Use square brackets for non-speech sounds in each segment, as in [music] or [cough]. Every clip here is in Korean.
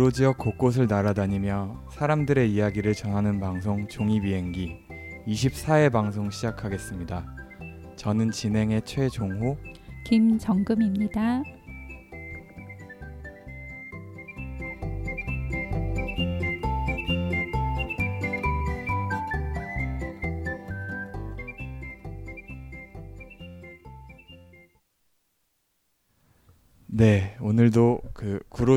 구로 지역 곳곳을 날아다니며 사람들의 이야기를 전하는 방송 종이 비행기 24회 방송 시작하겠습니다. 저는 진행의 최종호 김정금입니다.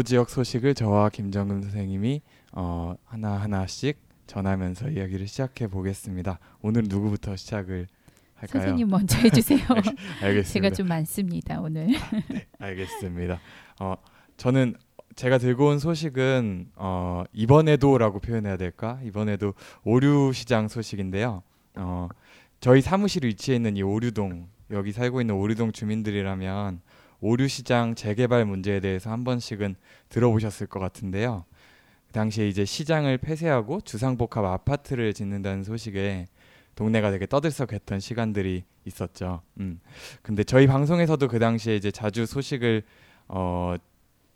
지역 소식을 저와 김정금 선생님이 어, 하나 하나씩 전하면서 이야기를 시작해 보겠습니다. 오늘 누구부터 시작을 할까요? 선생님 먼저 해주세요. [laughs] 알겠습니다. 제가 좀 많습니다 오늘. 네, 알겠습니다. 어, 저는 제가 들고 온 소식은 어, 이번에도라고 표현해야 될까? 이번에도 오류 시장 소식인데요. 어, 저희 사무실 위치해 있는 이 오류동 여기 살고 있는 오류동 주민들이라면 오류 시장 재개발 문제에 대해서 한 번씩은 들어보셨을 것 같은데요. 그 당시에 이제 시장을 폐쇄하고 주상복합 아파트를 짓는다는 소식에 동네가 되게 떠들썩했던 시간들이 있었죠. 음. 근데 저희 방송에서도 그 당시에 이제 자주 소식을 어,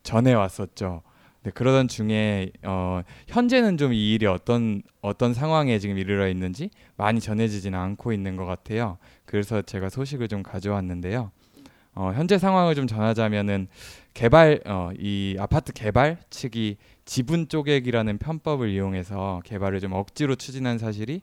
전해 왔었죠. 네, 그러던 중에 어, 현재는 좀 이 일이 어떤 어떤 상황에 지금 이르러 있는지 많이 전해지지는 않고 있는 것 같아요. 그래서 제가 소식을 좀 가져왔는데요. 어, 현재 상황을 좀 전하자면은 개발 어, 이 아파트 개발 측이 지분 쪼개기라는 편법을 이용해서 개발을 좀 억지로 추진한 사실이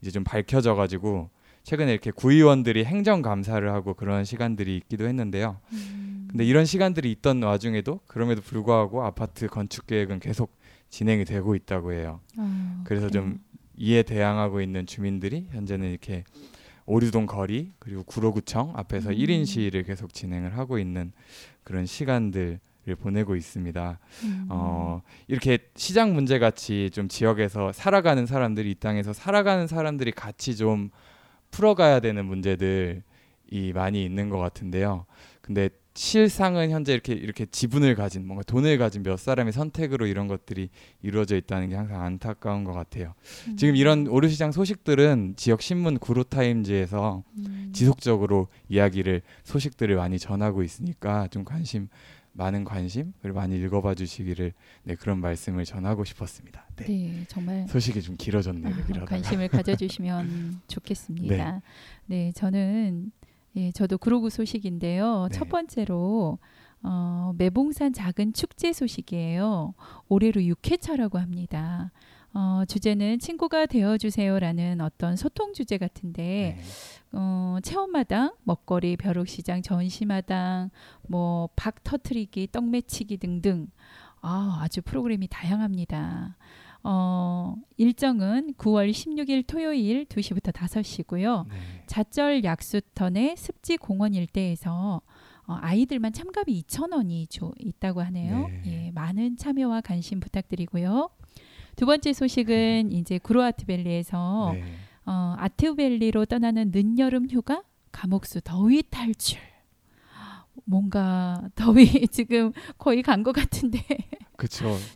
이제 좀 밝혀져 가지고 최근에 이렇게 구의원들이 행정 감사를 하고 그런 시간들이 있기도 했는데요. 음. 근데 이런 시간들이 있던 와중에도 그럼에도 불구하고 아파트 건축 계획은 계속 진행이 되고 있다고 해요. 어, 그래서. 좀 이에 대항하고 있는 주민들이 현재는 이렇게 오류동 거리 그리고 구로구청 앞에서 음. 일 1인 시위를 계속 진행을 하고 있는 그런 시간들을 보내고 있습니다. 음. 어, 이렇게 시장 문제 같이 좀 지역에서 살아가는 사람들이 이 땅에서 살아가는 사람들이 같이 좀 풀어가야 되는 문제들이 많이 있는 것 같은데요. 근데 실상은 현재 이렇게 이렇게 지분을 가진 뭔가 돈을 가진 몇 사람의 선택으로 이런 것들이 이루어져 있다는 게 항상 안타까운 것 같아요. 음. 지금 이런 오류시장 소식들은 지역 신문 구로타임즈에서 음. 지속적으로 이야기를 소식들을 많이 전하고 있으니까 좀 관심 많은 관심 그리고 많이 읽어봐 주시기를 네 그런 말씀을 전하고 싶었습니다. 네. 네 정말 소식이 좀 길어졌네요. 아. 관심을 가져주시면 좋겠습니다. [laughs] 네. 저는 예, 저도 구로구 소식인데요. 네. 첫 번째로 어, 매봉산 작은 축제 소식이에요. 올해로 6회차라고 합니다. 어, 주제는 친구가 되어주세요라는 어떤 소통 주제 같은데 네. 어, 체험마당, 먹거리, 벼룩시장, 전시마당, 뭐 박 터트리기, 떡 매치기 등등 아, 아주 프로그램이 다양합니다. 어, 일정은 9월 16일 토요일 2시부터 5시고요. 네. 자절 약수터내 습지 공원 일대에서 어, 아이들만 참가비 2,000원이 주, 있다고 하네요. 네. 예, 많은 참여와 관심 부탁드리고요. 두 번째 소식은 이제 구로아트밸리에서 네. 어, 아트밸리로 떠나는 늦여름 휴가 감옥수 더위 탈출. 뭔가 더위 [laughs] 지금 거의 간 것 같은데.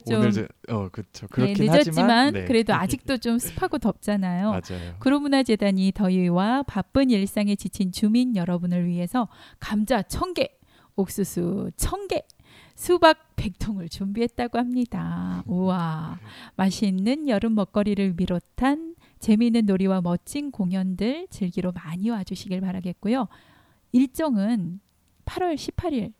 좀- 오늘 저, 어. 네, 그렇긴 늦었지만 하지만 네. 그래도 아직도 좀 [laughs] 습하고 덥잖아요. 맞아요. 구로문화재단이 더위와 바쁜 일상에 지친 주민 여러분을 위해서 감자 천 개, 옥수수 천 개, 수박 100통을 준비했다고 합니다. 우와, 맛있는 여름 먹거리를 비롯한 재미있는 놀이와 멋진 공연들 즐기러 많이 와 주시길 바라겠고요. 일정은 8월 18일.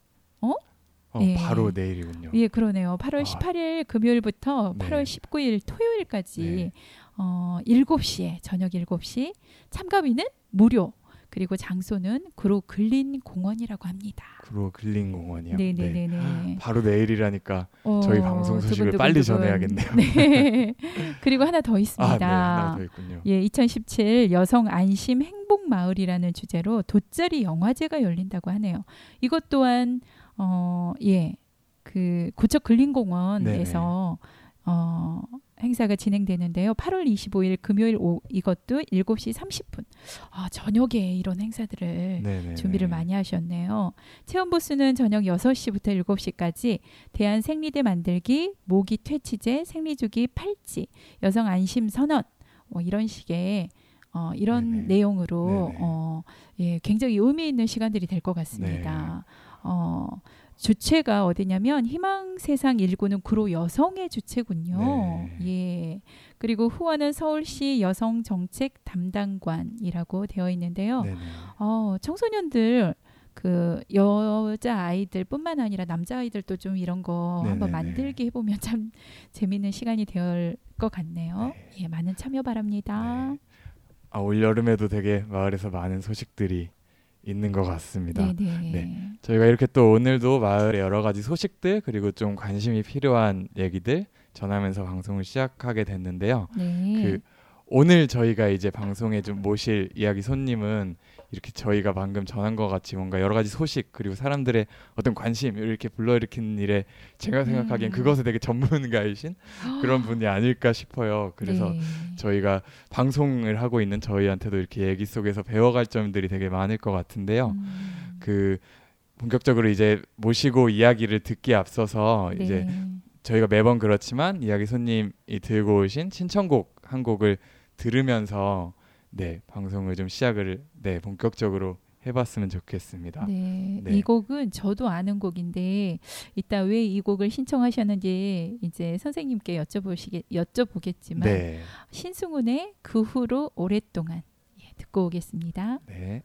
어, 예. 바로 내일이군요. 예, 그러네요. 8월 아. 18일 금요일부터 네. 8월 19일 토요일까지 네. 어, 7시에 저녁 7시 참가비는 무료. 그리고 장소는 구로 근린 공원이라고 합니다. 구로 근린 공원이요. 네, 네, 네, 네. 바로 내일이라니까 저희 방송 소식을 두근두근두근. 빨리 전해야겠네요. 네. [laughs] 그리고 하나 더 있습니다. 아, 네. 하나 더 있군요. 예, 2017 여성 안심 행복 마을이라는 주제로 돗자리 영화제가 열린다고 하네요. 이것 또한 어, 예. 그 고척 근린공원에서 어, 행사가 진행되는데요. 8월 25일 금요일 오후 이것도 7시 30분. 아, 저녁에 이런 행사들을 네, 네. 준비를 네. 많이 하셨네요. 체험 부스는 저녁 6시부터 7시까지 대한 생리대 만들기, 모기 퇴치제, 생리주기 팔찌, 여성 안심 선언 뭐 이런 식의 어, 이런 네네. 내용으로 네네. 어, 예, 굉장히 의미 있는 시간들이 될 것 같습니다. 어, 주체가 어디냐면 희망 세상 일구는 구로 여성의 주체군요. 네. 예. 그리고 후원은 서울시 여성 정책 담당관이라고 되어 있는데요. 네네. 어, 청소년들 그 여자 아이들뿐만 아니라 남자 아이들도 좀 이런 거 한번 네네네. 만들기 해보면 [laughs] 참 재밌는 시간이 될 것 같네요. 네. 예, 많은 참여 바랍니다. 네. 아, 올 여름에도 되게 마을에서 많은 소식들이 있는 것 같습니다. 네네. 네. 저희가 이렇게 또 오늘도 마을의 여러 가지 소식들 그리고 좀 관심이 필요한 얘기들 전하면서 방송을 시작하게 됐는데요. 네. 그 오늘 저희가 이제 방송에 좀 모실 이야기 손님은 이렇게 저희가 방금 전한 것 같이 뭔가 여러 가지 소식 그리고 사람들의 어떤 관심 이렇게 불러일으키는 일에 제가 생각하기엔 음. 그것에 되게 전문가이신 그런 분이 아닐까 싶어요. 그래서 네. 저희가 방송을 하고 있는 저희한테도 이렇게 얘기 속에서 배워갈 점들이 되게 많을 것 같은데요. 음. 그 본격적으로 이제 모시고 이야기를 듣기에 앞서서 네. 이제 저희가 매번 그렇지만 이야기 손님이 들고 오신 신청곡 한 곡을 들으면서 네 방송을 좀 시작을 네 본격적으로 해봤으면 좋겠습니다. 네. 네. 이 곡은 저도 아는 곡인데 이따 왜 이 곡을 신청하셨는지 이제 선생님께 여쭤보시게 여쭤보겠지만 네, 신승훈의 그 후로 오랫동안 예, 듣고 오겠습니다. 네.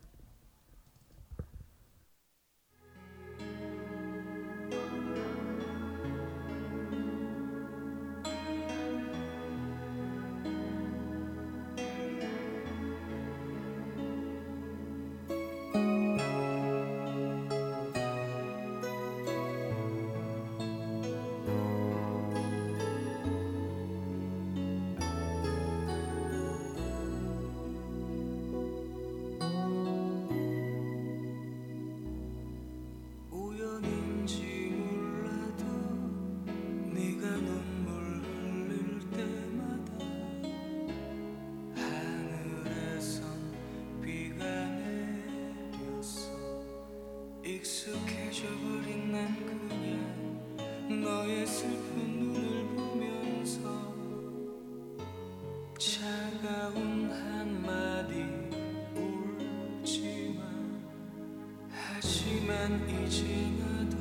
버린 난 그냥 너의 슬픈 눈을 보면서 차가운 한마디 울지마 하지만 이제 나도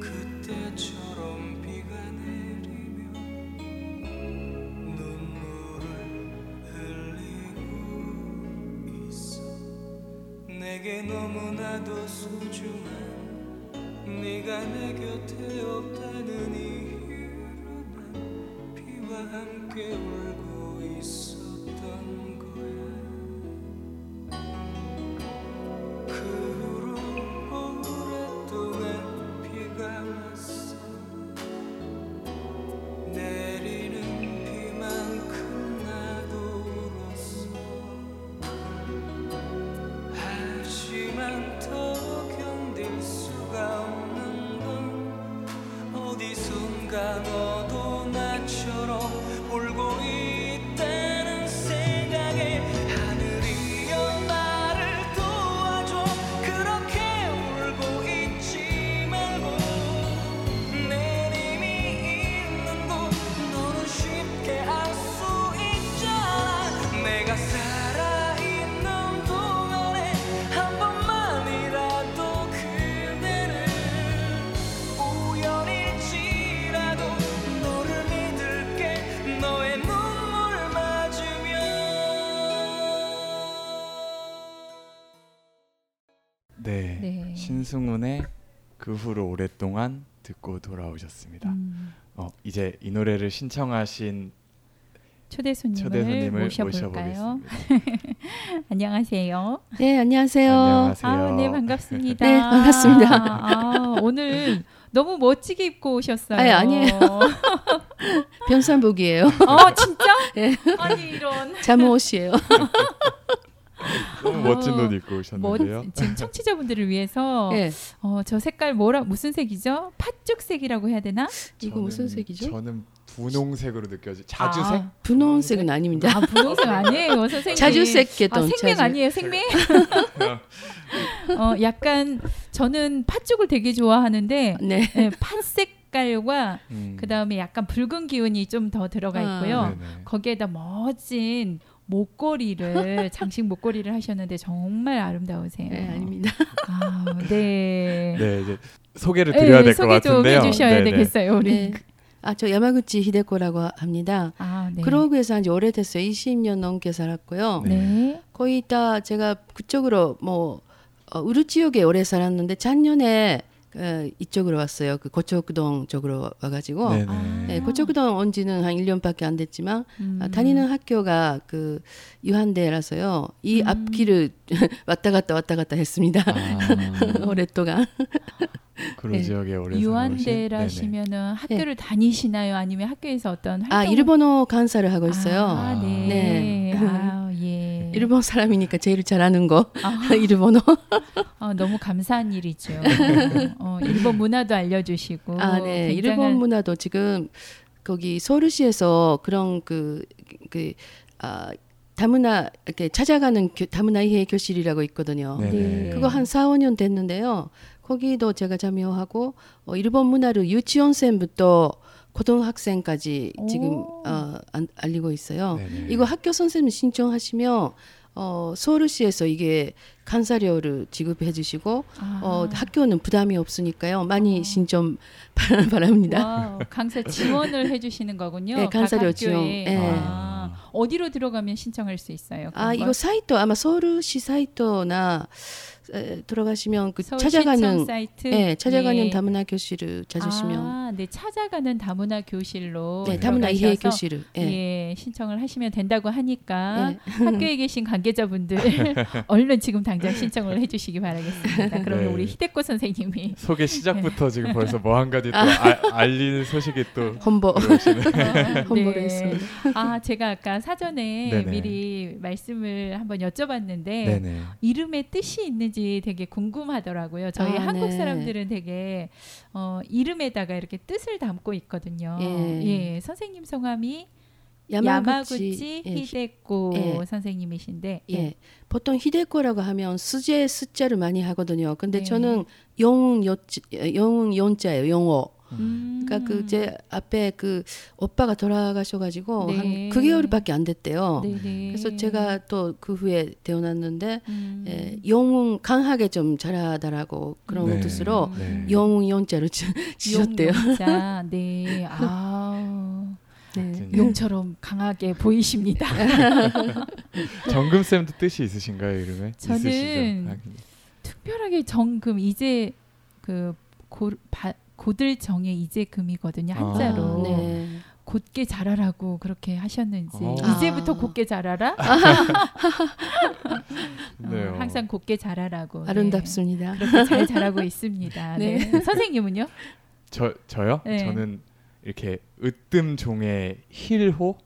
그때처럼 비가 내리며 눈물을 흘리고 있어. 내게 너무나도 소중한 네가 내 곁에 없다 신승훈의 그 후로 오랫동안 듣고 돌아오셨습니다. 음, 어, 이제 이 노래를 신청하신 초대 손님을, 초대 손님을 모셔볼까요? [laughs] 안녕하세요. 네, 안녕하세요. 안녕하세요. 아, 네 반갑습니다. 네, 반갑습니다. 아, 오늘 너무 멋지게 입고 오셨어요. 아니, 아니에요. [laughs] 병산복이에요. 어 진짜? [laughs] 네. 아니 이런. 잠옷이에요. 너무 멋진 어, 옷 입고 뭐, 오셨는데요. 지금 청취자분들을 위해서 네, 어, 저 색깔 뭐라 무슨 색이죠? 팥죽색이라고 해야 되나? 이거 무슨 색이죠? 저는 분홍색으로 느껴지. 자주색? 아, 분홍색은 아닙니다. 아 분홍색 아니에요, 선생님. 자주색 아, 개똥. 생명 아니에요, 생명? 어, 약간 저는 팥죽을 되게 좋아하는데 네. 네, 팥 색깔과 음. 그 다음에 약간 붉은 기운이 좀 더 들어가 아. 있고요. 네네. 거기에다 멋진 목걸이를 [laughs] 장식 목걸이를 하셨는데 정말 아름다우세요. 네, 아닙니다. 아, 네. 네, 이제 소개를 네, 드려야 될것 소개 좀 같은데요. 해주셔야 네네. 되겠어요, 우리. 네. 아, 저 야마구치 히데코라고 합니다. 아, 네. 그러고에서 한지 오래됐어요. 20년 넘게 살았고요. 네. 네. 거의 다 제가 그쪽으로 뭐 어, 지역에 오래 살았는데 작년에 어, 이쪽으로 왔어요. 그 고척동 쪽으로 와가지고. 아. 네, 고척동 온 지는 한 1년밖에 안 됐지만 음. 아, 다니는 학교가 그 유한대라서요. 이 음. 앞길을 [laughs] 왔다 갔다 왔다 갔다 했습니다. 아, [laughs] 오랫동안. [laughs] 그런 네. 지역에 오래 살아오신- 유한대라시면은 학교를 다니시나요? 아니면 학교에서 어떤 활동? 아 일본어 강사를 하고 있어요. 아, 네. 네. 아, 예. [laughs] 일본 사람이니까 제일 잘하는 거 아, [laughs] 일본어. 어, 너무 감사한 일이죠. [laughs] 어, 일본 문화도 알려주시고. 아, 네. 굉장한- 일본 문화도 지금 거기 서울시에서 그런 그, 그, 아, 다문화, 이렇게 찾아가는 교, 다문화 이해 교실이라고 있거든요. 네네. 네. 그거 한 4, 5년 됐는데요. 거기도 제가 참여하고, 어, 일본 문화를 유치원생부터 고등학생까지 지금, 오. 어, 안- 알리고 있어요. 네네. 이거 학교 선생님 신청하시면, 어, 서울시에서 이게 간사료를 지급해 주시고, 아. 어, 학교는 부담이 없으니까요. 많이 어. 신청 [laughs] 바랍니다. wow, 강사 지원을 해 주시는 거군요. 네, 학교에. 지원. 네. 아, 어디로 들어가면 신청할 수 있어요? 아 이거 걸? 사이트 아마 서울시 사이트나 에, 들어가시면 그 찾아가는 사이트. 예 찾아가는 예. 다문화 교실을 찾으시면 아, 네 찾아가는 다문화 교실로 네 다문화 이해 교실을 예. 예, 신청을 하시면 된다고 하니까 예. [laughs] 학교에 계신 관계자분들 [laughs] 얼른 지금 당장 신청을 해 주시기 바라겠습니다. 그러면 네. 우리 히데코 선생님이 [laughs] 소개 시작부터 지금 벌써 뭐 한 가지 또 알, 알리는 소식이 또. 홍보를 네. 했습니다. 아 제가 아까 사전에 네네. 미리 말씀을 한번 여쭤봤는데 네네. 이름의 뜻이 있는지 되게 궁금하더라고요. 저희 아, 한국 네. 사람들은 되게 어, 이름에다가 이렇게 뜻을 담고 있거든요. 예. 예, 선생님 성함이 야마구치, 야마구치 예, 히데코 예. 선생님이신데 예. 보통 히데코라고 하면 수제 숫자를 많이 하거든요. 근데 네. 저는 영웅 요 영웅 연자예요. 영어. 음. 그러니까 그 제 앞에 그 오빠가 돌아가셔가지고 네. 한 9개월밖에 안 됐대요. 네네. 그래서 제가 또 그 후에 태어났는데 음. 예, 영웅 강하게 좀 잘하더라고 그런 네. 뜻으로 네. 영웅 연자로 지- 지었대요. 용자 네. 아. 네. 용처럼 강하게 보이십니다. [laughs] 정금 쌤도 뜻이 있으신가요 이름에? 저는 있으시죠? 아, 특별하게 정금 이제 그 고, 바, 고들 정의 이제 금이거든요 한자로 아, 네. 곧게 자라라고 그렇게 하셨는지 아. 이제부터 곧게 자라라 [laughs] 네요. 어, 항상 곧게 자라라고 네. 아름답습니다. 그렇게 잘 자라고 있습니다. [laughs] 네. 네. 선생님은요? 저 저요? 네. 저는 이렇게 으뜸 종의 힐호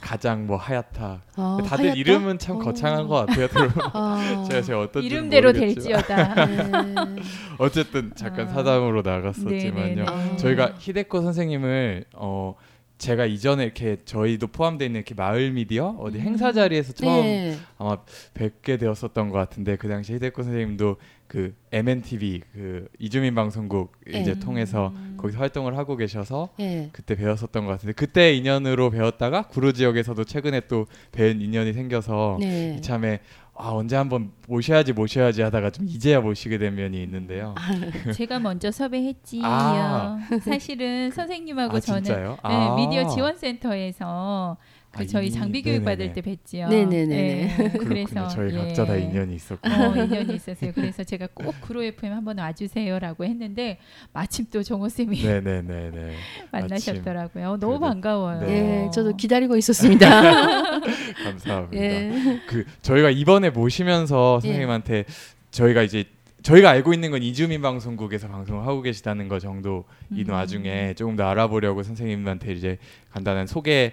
가장 뭐 하얗다. 아, 다들 하얗다? 이름은 참 어. 거창한 것 같아요. 아, [laughs] 제가 제가 어떤 이름대로 될지어다. 네. [laughs] 어쨌든 잠깐 아. 사담으로 나갔었지만요. 네네네. 아. 저희가 히데코 선생님을 어 제가 이전에 이렇게 저희도 포함되어 있는 이렇게 마을 미디어 어디 음. 행사 자리에서 처음 네. 아마 뵙게 되었었던 것 같은데 그 당시 히데코 선생님도 그 MNTV 그 이주민 방송국 이제 네. 통해서 음. 거기서 활동을 하고 계셔서 네. 그때 배웠었던 것 같은데 그때 인연으로 배웠다가 구루 지역에서도 최근에 또 뵌 인연이 생겨서 네. 이참에 아 언제 한번 모셔야지 모셔야지 하다가 좀 이제야 모시게 된 면이 있는데요. [laughs] 제가 먼저 섭외했지요. 아. 사실은 선생님하고 아 저는? 네, 아. 미디어 지원센터에서 그 아, 저희 이미- 장비 교육 받을 네네네. 때 뵀지요. 네네네네. 그렇군요. 그래서 저희 예. 각자 다 인연이 있었고. 어, 인연이 있었어요. 그래서 제가 꼭 구로 FM 한번 와주세요라고 했는데 마침 또 정호 쌤이 [laughs] 네네네네. [laughs] 만나셨더라고요. 너무 그래도- 반가워요. 네. 예, 저도 기다리고 있었습니다. [laughs] 감사합니다. 예. 그 저희가 이번에 모시면서 예. 선생님한테 저희가 이제 저희가 알고 있는 건 이주민 방송국에서 방송을 하고 계시다는 거 정도인 음. 와중에 조금 더 알아보려고 선생님한테 이제 간단한 소개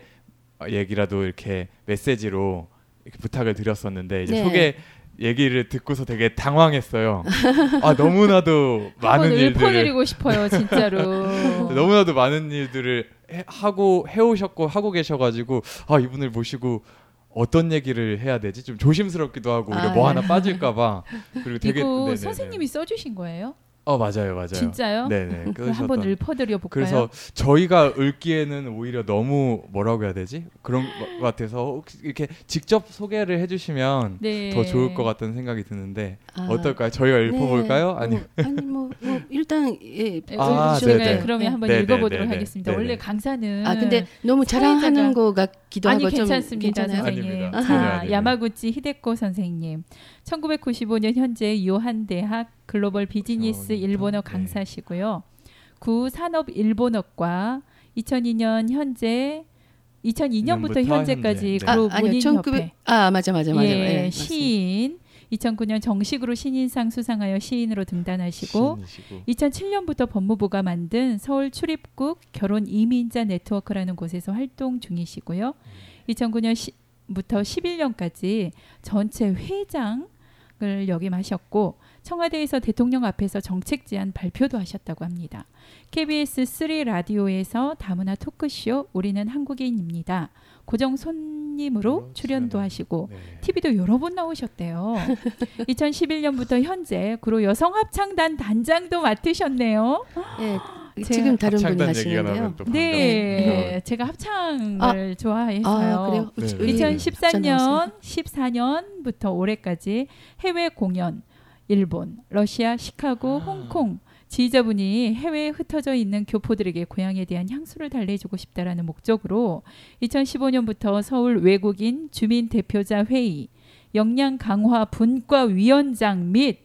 얘기라도 이렇게 메시지로 이렇게 부탁을 드렸었는데 이제 네. 소개 얘기를 듣고서 되게 당황했어요. 아 너무나도 [laughs] 많은 일들을 읊어드리고 싶어요, 진짜로. [laughs] 너무나도 많은 일들을 해, 하고 해오셨고 하고 계셔가지고 아 이분을 모시고 어떤 얘기를 해야 되지 좀 조심스럽기도 하고 아, 뭐 예. 하나 빠질까봐 그리고 [laughs] 되게 이거 네네네. 선생님이 써주신 거예요? 어 맞아요, 맞아요. 진짜요? 네네. [laughs] 그럼 한번 그러셨던- 읊어드려 볼까요? 그래서 저희가 읽기에는 오히려 너무 뭐라고 해야 되지? 그런 것 같아서 혹시 이렇게 직접 소개를 해주시면 네. 더 좋을 것 같다는 생각이 드는데 아, 어떨까요? 저희가 읽어볼까요? 네. 아니 뭐, 아니 뭐, 뭐 일단 예. 네, 아, 네네. 그러면 한번 네네, 읽어보도록 네네, 하겠습니다. 네네. 원래 강사는 아 근데 너무 자랑하는 것 같기도 아니 하고 좀 괜찮습니다. 선생님. 아닙니다. 아닙니다. 야마구치 히데코 선생님, 1995년 현재 요한 대학 글로벌 비즈니스 그렇죠. 일본어 네. 강사시고요. 구 산업 일본어과 2002년 현재 2002년부터 2002년부터 현재까지 현재. 아, 그룹 아니요. 문인 1900 협회 아, 맞아 맞아 맞아. 예, 예. 시인 2009년 정식으로 신인상 수상하여 시인으로 등단하시고 신이시고. 2007년부터 법무부가 만든 서울 출입국 결혼 이민자 네트워크라는 곳에서 활동 중이시고요. 2009년부터 11년까지 전체 회장 을 역임하셨고 청와대에서 대통령 앞에서 정책 제안 발표도 하셨다고 합니다. KBS 3 라디오에서 다문화 토크쇼 우리는 한국인입니다. 고정 손님으로 음, 출연도. 하시고 네. TV도 여러 번 나오셨대요. [laughs] 2011년부터 현재 그로 여성합창단 단장도 맡으셨네요. 예. 지금 다른 분이 하시는데요. 또 네, 반가워요. 제가 합창을 좋아해서요. 아? 네. 합창 나왔어요? 2014년, 14년부터 올해까지 해외 공연, 일본, 러시아, 시카고, 아. 홍콩 지휘자분이 해외에 흩어져 있는 교포들에게 고향에 대한 향수를 달래주고 싶다라는 목적으로 2015년부터 서울 외국인 주민 대표자 회의 역량 강화 분과 위원장 및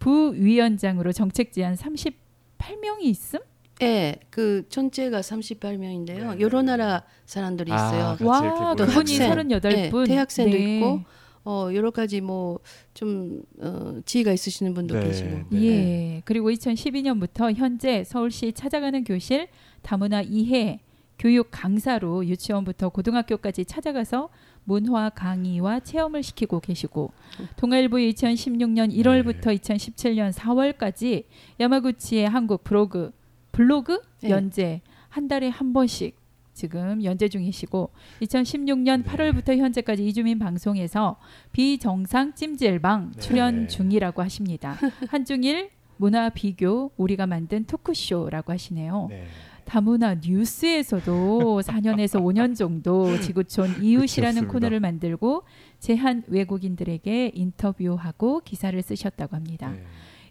부위원장으로 정책 제안 38명이 있음? 예, 그 전체가 38명인데요. 네. 여러 나라 사람들이 아, 있어요. 와, 그분이 학생, 모여있는. 38분. 네, 대학생도 네. 있고 어 여러 가지 뭐 좀 어, 지위가 있으시는 분도 네, 계시고. 네. 예. 그리고 2012년부터 현재 서울시 찾아가는 교실 다문화 이해 교육 강사로 유치원부터 고등학교까지 찾아가서 문화 강의와 체험을 시키고 계시고 동아일보 2016년 1월부터 2017년 4월까지 야마구치의 한국 블로그 블로그 네. 연재 한 달에 한 번씩 지금 연재 중이시고 2016년 네. 8월부터 현재까지 이주민 방송에서 비정상 찜질방 네. 출연 중이라고 하십니다. 한중일 문화 비교 우리가 만든 토크쇼라고 하시네요. 네. 다문화 뉴스에서도 4년에서 5년 정도 지구촌 [laughs] 이웃이라는 그렇습니다. 코너를 만들고 제한 외국인들에게 인터뷰하고 기사를 쓰셨다고 합니다. 네.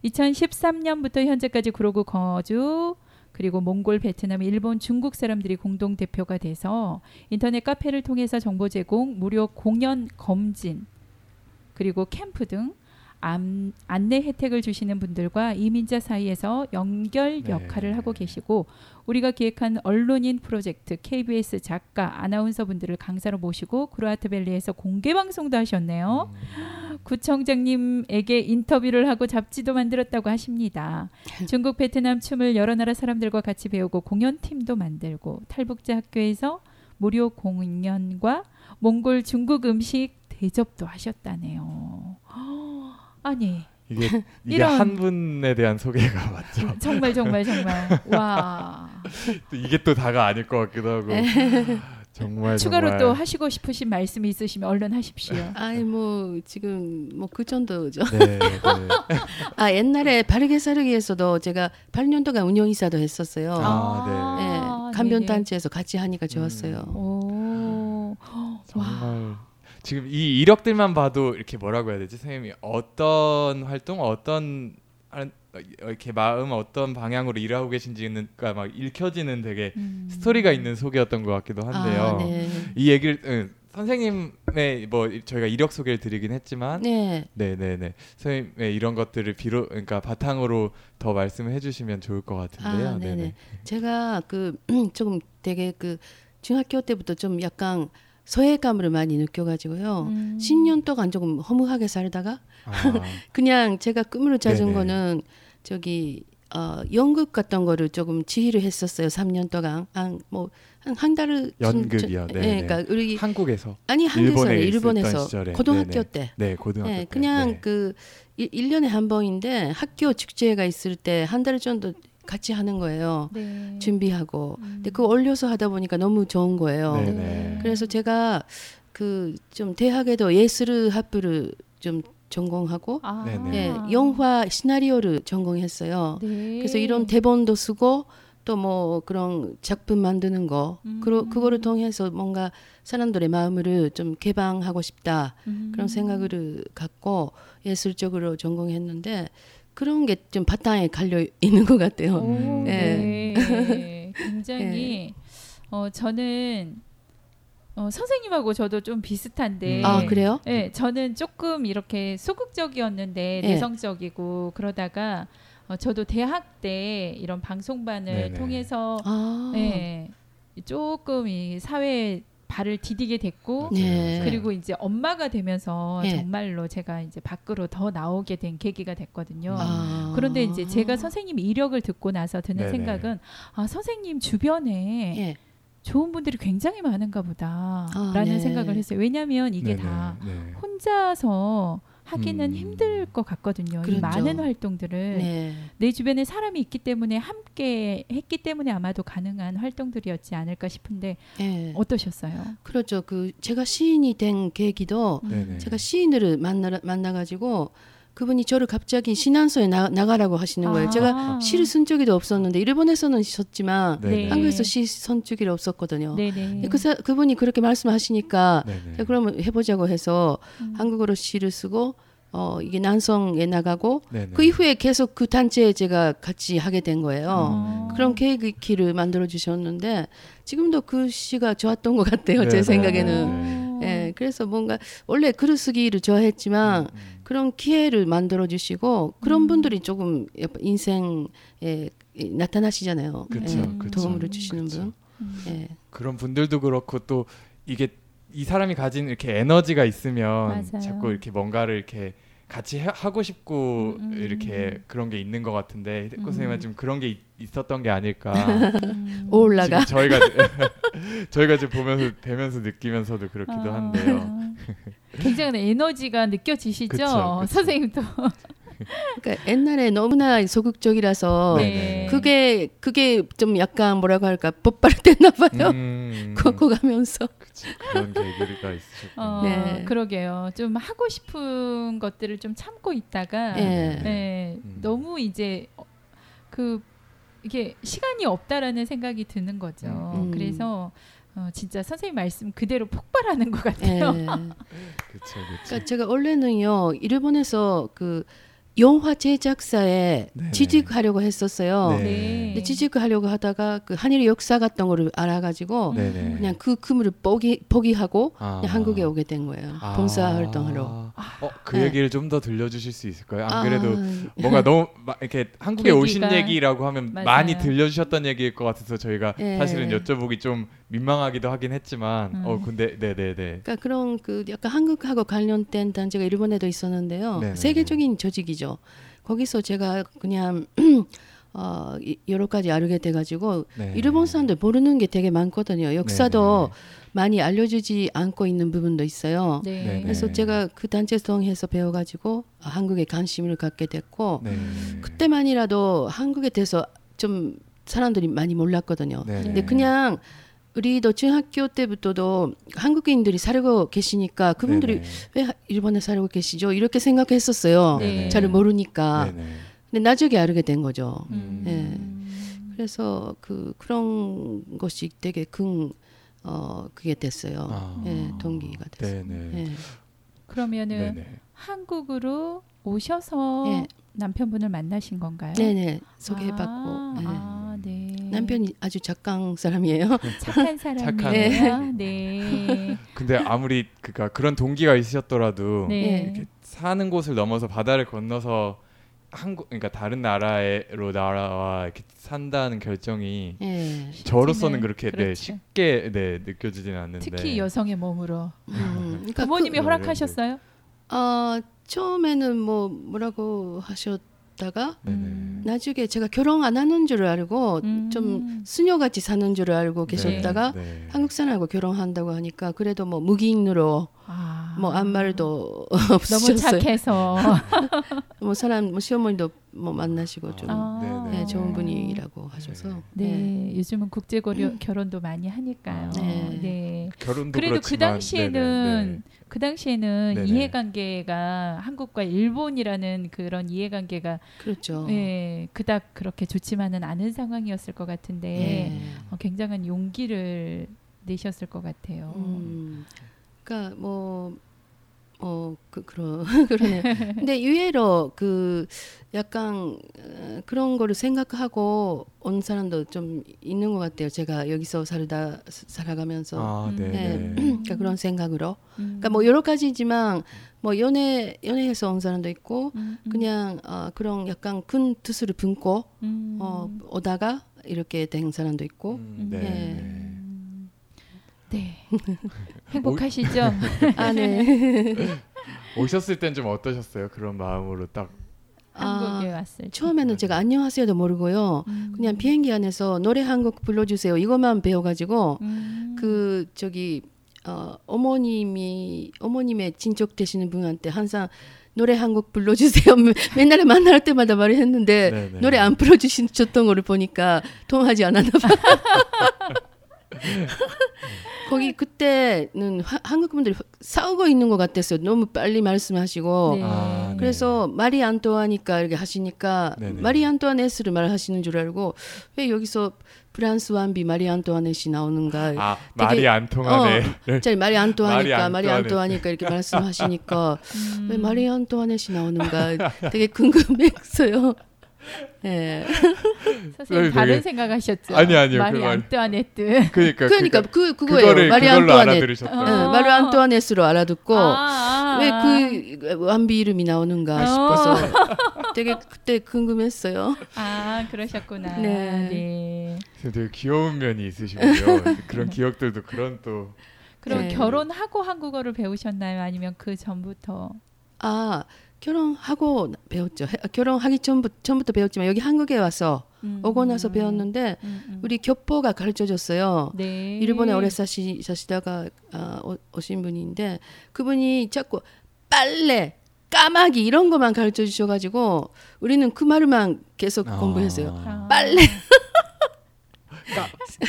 2013년부터 현재까지 구로구 거주 그리고 몽골, 베트남, 일본, 중국 사람들이 공동 대표가 돼서 인터넷 카페를 통해서 정보 제공, 무료 공연 검진 그리고 캠프 등 안, 안내 혜택을 주시는 분들과 이민자 사이에서 연결 네. 역할을 하고 계시고 우리가 기획한 언론인 프로젝트 KBS 작가 아나운서 분들을 강사로 모시고 구로아트밸리에서 공개 방송도 하셨네요. 음. 구청장님에게 인터뷰를 하고 잡지도 만들었다고 하십니다. 중국, 베트남 춤을 여러 나라 사람들과 같이 배우고 공연팀도 만들고 탈북자 학교에서 무료 공연과 몽골, 중국 음식 대접도 하셨다네요. 아니 이게 [laughs] 이게 이런- 한 분에 대한 소개가 [laughs] 맞죠. 정말 정말 정말 와 [laughs] 또 이게 또 다가 아닐 것 같기도 하고. 정말 추가로 정말. 또 하시고 싶으신 말씀이 있으시면 얼른 하십시오. 아이 뭐 지금 뭐 그 정도죠. 네, 네. 아 옛날에 바르게 사르기에서도 제가 8년 동안 운영이사도 했었어요. 아, 예, 네네. 간변 단체에서 같이 하니까 좋았어요. 음. 오. [gasps] 와. 정말 지금 이 이력들만 봐도 이렇게 뭐라고 해야 되지 선생님이 어떤 활동 어떤 이렇게 마음 어떤 방향으로 일하고 계신지가 막 읽혀지는 되게 음. 스토리가 있는 소개였던 것 같기도 한데요. 아, 네. 이 얘기를 응, 선생님의 뭐 저희가 이력 소개를 드리긴 했지만 네. 네, 네, 네. 선생님의 이런 것들을 비로 그러니까 바탕으로 더 말씀을 해주시면 좋을 것 같은데요. 아, 네. 네. 제가 그 [clears throat] 조금 되게 그 중학교 때부터 좀 약간 소외감을 많이 느껴가지고요. 음. 10년 동안 조금 허무하게 살다가 아, [laughs] 그냥 제가 꿈으로 찾은 네네. 거는 저기 어, 연극 같은 거를 조금 지휘를 했었어요. 3년 동안 한 뭐 한 한 달을 연극이요? 좀- 네네. 예, 그러니까 우리 한국에서 아니 한국에서 일본에 일본에서 시절에. 고등학교 네네. 때 네 고등학교 예, 때. 그냥 네. 그일 1년에 한 번인데 학교 축제가 있을 때 한 달 정도 같이 하는 거예요. 네. 준비하고. 음. 근데 그거 올려서 하다 보니까 너무 좋은 거예요. 네네. 그래서 제가 그 좀 대학에도 예술 학부를 좀 전공하고 아. 예, 영화 시나리오를 전공했어요. 네. 그래서 이런 대본도 쓰고 또 뭐 그런 작품 만드는 거 음. 그러, 그거를 통해서 뭔가 사람들의 마음을 좀 개방하고 싶다 음. 그런 생각을 갖고 예술적으로 전공했는데 그런 게 좀 바탕에 갈려 있는 것 같아요. 오, 음. 네. 굉장히 어 저는 어 선생님하고 저도 좀 비슷한데 음. 아 그래요? 네, 저는 조금 이렇게 소극적이었는데 네. 내성적이고 그러다가 어, 저도 대학 때 이런 방송반을 네네. 통해서 아, 네, 조금 이 사회에 발을 디디게 됐고 네. 그리고 이제 엄마가 되면서 네. 정말로 제가 이제 밖으로 더 나오게 된 계기가 됐거든요. 아. 그런데 이제 제가 선생님 이력을 듣고 나서 드는 네네. 생각은 아 선생님 주변에 예. 좋은 분들이 굉장히 많은가 보다라는 아, 네. 생각을 했어요. 왜냐하면 이게 네네. 다 네. 혼자서 하기는 음. 힘들 것 같거든요. 이 그렇죠. 많은 활동들을 네. 내 주변에 사람이 있기 때문에 함께 했기 때문에 아마도 가능한 활동들이었지 않을까 싶은데 예. 어떠셨어요? 그렇죠. 그 제가 시인이 된 계기도 네네. 제가 시인을 만나 만나 가지고 그분이 저를 갑자기 신안소에 나, 나가라고 하시는 거예요. 아. 제가 시를 쓴 적이 없었는데 일본에서는 썼지만 네네. 네. 한국에서 시 쓴 적이 없었거든요. 네네. 그 사, 그분이 그렇게 말씀하시니까. 제가 그러면 해보자고 해서 음. 한국어로 시를 쓰고 어 이게 난성에 나가고 네네. 그 이후에 계속 그 단체에 제가 같이 하게 된 거예요. 어. 그런 계기를 만들어 주셨는데 지금도 그 시가 좋았던 것 같아요. 제. 생각에는. 어. 예, 그래서 뭔가 원래 글을 쓰기를 좋아했지만 음. 그런 기회를 만들어 주시고 그런 음. 분들이 조금 약간 인생에 이- 나타나시잖아요. 그쵸, 예, 그쵸. 도움을 주시는 그쵸. 분. 음. 예. 그런 분들도 그렇고 또 이게 이 사람이 가진 이렇게 에너지가 있으면 맞아요. 자꾸 이렇게 뭔가를 이렇게 같이 해- 하고 싶고 음, 음, 이렇게 음. 그런 게 있는 것 같은데 음. 선생님은 좀 그런 게 있, 있었던 게 아닐까 [laughs] 음. 올라가. 저희가 [laughs] 저희가 지금 보면서 뵈면서 느끼면서도 그렇기도 아. 한데요. [laughs] 굉장한 에너지가 느껴지시죠? 그쵸, 그쵸. 선생님도. 그러니까 옛날에 너무나 소극적이라서 네. 그게 그게 좀 약간 뭐라고 할까 법발됐나 봐요. 음, 그거 가면서 그치, 그런 계기가 있으셨군요. 어, 네. 그러게요. 좀 하고 싶은 것들을 좀 참고 있다가 예. 네, 음. 너무 이제 어, 그 이게 시간이 없다라는 생각이 드는 거죠. 음. 그래서 어, 진짜 선생님 말씀 그대로 폭발하는 것 예. 같아요. [laughs] 그쵸, 그쵸. 그러니까 제가 원래는요 일본에서 그 영화 제작사에 네네. 취직하려고 했었어요. 네. 근데 취직하려고 하다가 그 한일 역사 같은 거를 알아가지고 네네. 그냥 그 꿈을 포기 포기하고 아. 그냥 한국에 오게 된 거예요. 아. 봉사 활동하러. 어, 그 네. 얘기를 좀 더 들려주실 수 있을까요? 안 아, 그래도 뭔가 너무 막 이렇게 한국에 오신 얘기라고 하면 맞아요. 많이 들려주셨던 얘기일 것 같아서 저희가 예. 사실은 여쭤보기 좀 민망하기도 하긴 했지만 음. 어 근데 네네네 그러니까 그런 그 약간 한국하고 관련된 단체가 일본에도 있었는데요. 네네. 세계적인 조직이죠. 거기서 제가 그냥 [clears throat] 어 이- 여러 가지 알게 돼가지고 네. 일본 사람들 모르는 게 되게 많거든요. 역사도 많이 알려주지 않고 있는 부분도 있어요. 네. 네. 그래서 제가 그 단체 통해서 배워가지고 아, 한국에 관심을 갖게 됐고 네. 그때만이라도 한국에 대해서 좀 사람들이 많이 몰랐거든요. 네. 근데 그냥 우리도 중학교 때부터도 한국인들이 살고 계시니까 그분들이 네네. 왜 하- 일본에 살고 계시죠? 이렇게 생각했었어요. 네. 잘 모르니까. 네네. 근데 나중에 알게 된 거죠. 음. 네. 그래서 그 그런 것이 되게 큰 어, 그게 됐어요. 아. 예, 동기가 됐어요. 네네. 예. 그러면은 네네. 한국으로 오셔서 예. 남편분을 만나신 건가요? 네네 소개해받고 아, 예. 아, 네. 남편이 아주 작강 사람이에요. 착한 착한 사람이에요. 네. 근데 아무리 그니까 그런 동기가 있으셨더라도 네. 예. 사는 곳을 넘어서 바다를 건너서 한국 그러니까 다른 나라로 나라와 이렇게 산다는 결정이 예. 저로서는 그렇게 네, 그렇죠. 쉽게 네 느껴지진 않는데 특히 여성의 몸으로. 음, 그러니까 부모님이 그- 허락하셨어요? 그, 어, 처음에는 뭐 뭐라고 하셨 다가 네네. 음. 나중에 제가 결혼 안 하는 줄 알고 음. 좀 수녀같이 사는 줄 알고 계셨다가 네, 네. 한국 사람하고 결혼한다고 하니까 그래도 뭐 무기인으로 아. 뭐 아무 말도 너무 없으셨어요. 착해서. [laughs] 뭐 사람 뭐 시어머니도 뭐 만나시고 좀 아. 네, 좋은 네. 분이라고 하셔서 네, 요즘은 국제 거려- 결혼도 많이 하니까요. 네. 네. 결혼도 그래도 그 그렇지만, 당시에는 네네, 네. 그 당시에는 네네. 이해관계가 한국과 일본이라는 그런 이해관계가 그렇죠. 예, 그닥 그렇게 좋지만은 않은 상황이었을 것 같은데 네. 어, 굉장한 용기를 내셨을 것 같아요. 음, 그러니까 뭐, 어, 그, 그러, [laughs] 그러네. 근데 의외로 그 약간 어, 그런 거를 생각하고 온 사람도 좀 있는 것 같아요. 제가 여기서 살다 살아가면서. 아, 음. 네. 네. 네. [clears throat] 그러니까 그런 생각으로. 음. 그러니까 뭐 여러 가지지만 뭐 연애 연애해서 온 사람도 있고 음, 음, 그냥 어, 그런 약간 큰 뜻을 품고 음, 어, 오다가 이렇게 된 사람도 있고. 음, 네. 네. 음. 네. [laughs] 행복하시죠? [laughs] 아, 네. [laughs] 오셨을 땐 좀 어떠셨어요? 그런 마음으로 딱 한국에 아, 왔을 때. 처음에는 제가 안녕하세요도 모르고요. 음. 그냥 비행기 안에서 노래 한 곡 불러주세요. 이것만 배워가지고 음. 그 저기 어, 어머님이 어머님의 친척 되시는 분한테 항상 노래 한 곡 불러주세요. 매- 맨날 만날 때마다 말을 했는데 네네. 노래 안 불러주셨던 거를 보니까 통하지 않았나 봐. 거기 그때는 하- 한국 분들이 싸우고 있는 것 같았어요. 너무 빨리 말씀하시고. 네. 아, 네. 그래서 마리 안토아니까 이렇게 하시니까 네네. 마리 안토아네스를 말하시는 줄 알고 왜 여기서 프랑스 왕비 마리 안토아네시 나오는가? 아 말이 안 통하네. 자 마리 안토아니까 마리 마리 안토아네스. 안토아니까 이렇게 말씀하시니까 [laughs] 음. 왜 마리 안토아네시 나오는가? 되게 궁금했어요. 예. [laughs] 선생님 다른 생각 하셨죠? 아니, 아니요, 아니- 안뜨안했듯 그러니까 그러니까 그거- 그 그거예요. 마리. 어. 응, 마리 안토아네스로 알아듣고 아, 왜그 왕비 이름이 나오는가 싶어서 되게 그때 궁금했어요. 아 그러셨구나. 네. 네. 되게 귀여운 면이 있으시군요. [laughs] 그런 기억들도 그런 또 그럼 네. 결혼하고 한국어를 배우셨나요? 아니면 그 전부터? 아 결혼하고 배웠죠. 해- 결혼하기 전부터, 전부터 배웠지만 여기 한국에 와서 음. 오고 나서 배웠는데 음, 음. 우리 교포가 가르쳐 줬어요. 네. 일본에 오래 사시, 사시다가 아, 오, 오신 분인데 그분이 자꾸 빨래, 까마귀 이런 것만 가르쳐 주셔가지고 우리는 그 말만 계속 아. 공부했어요. 아. 빨래.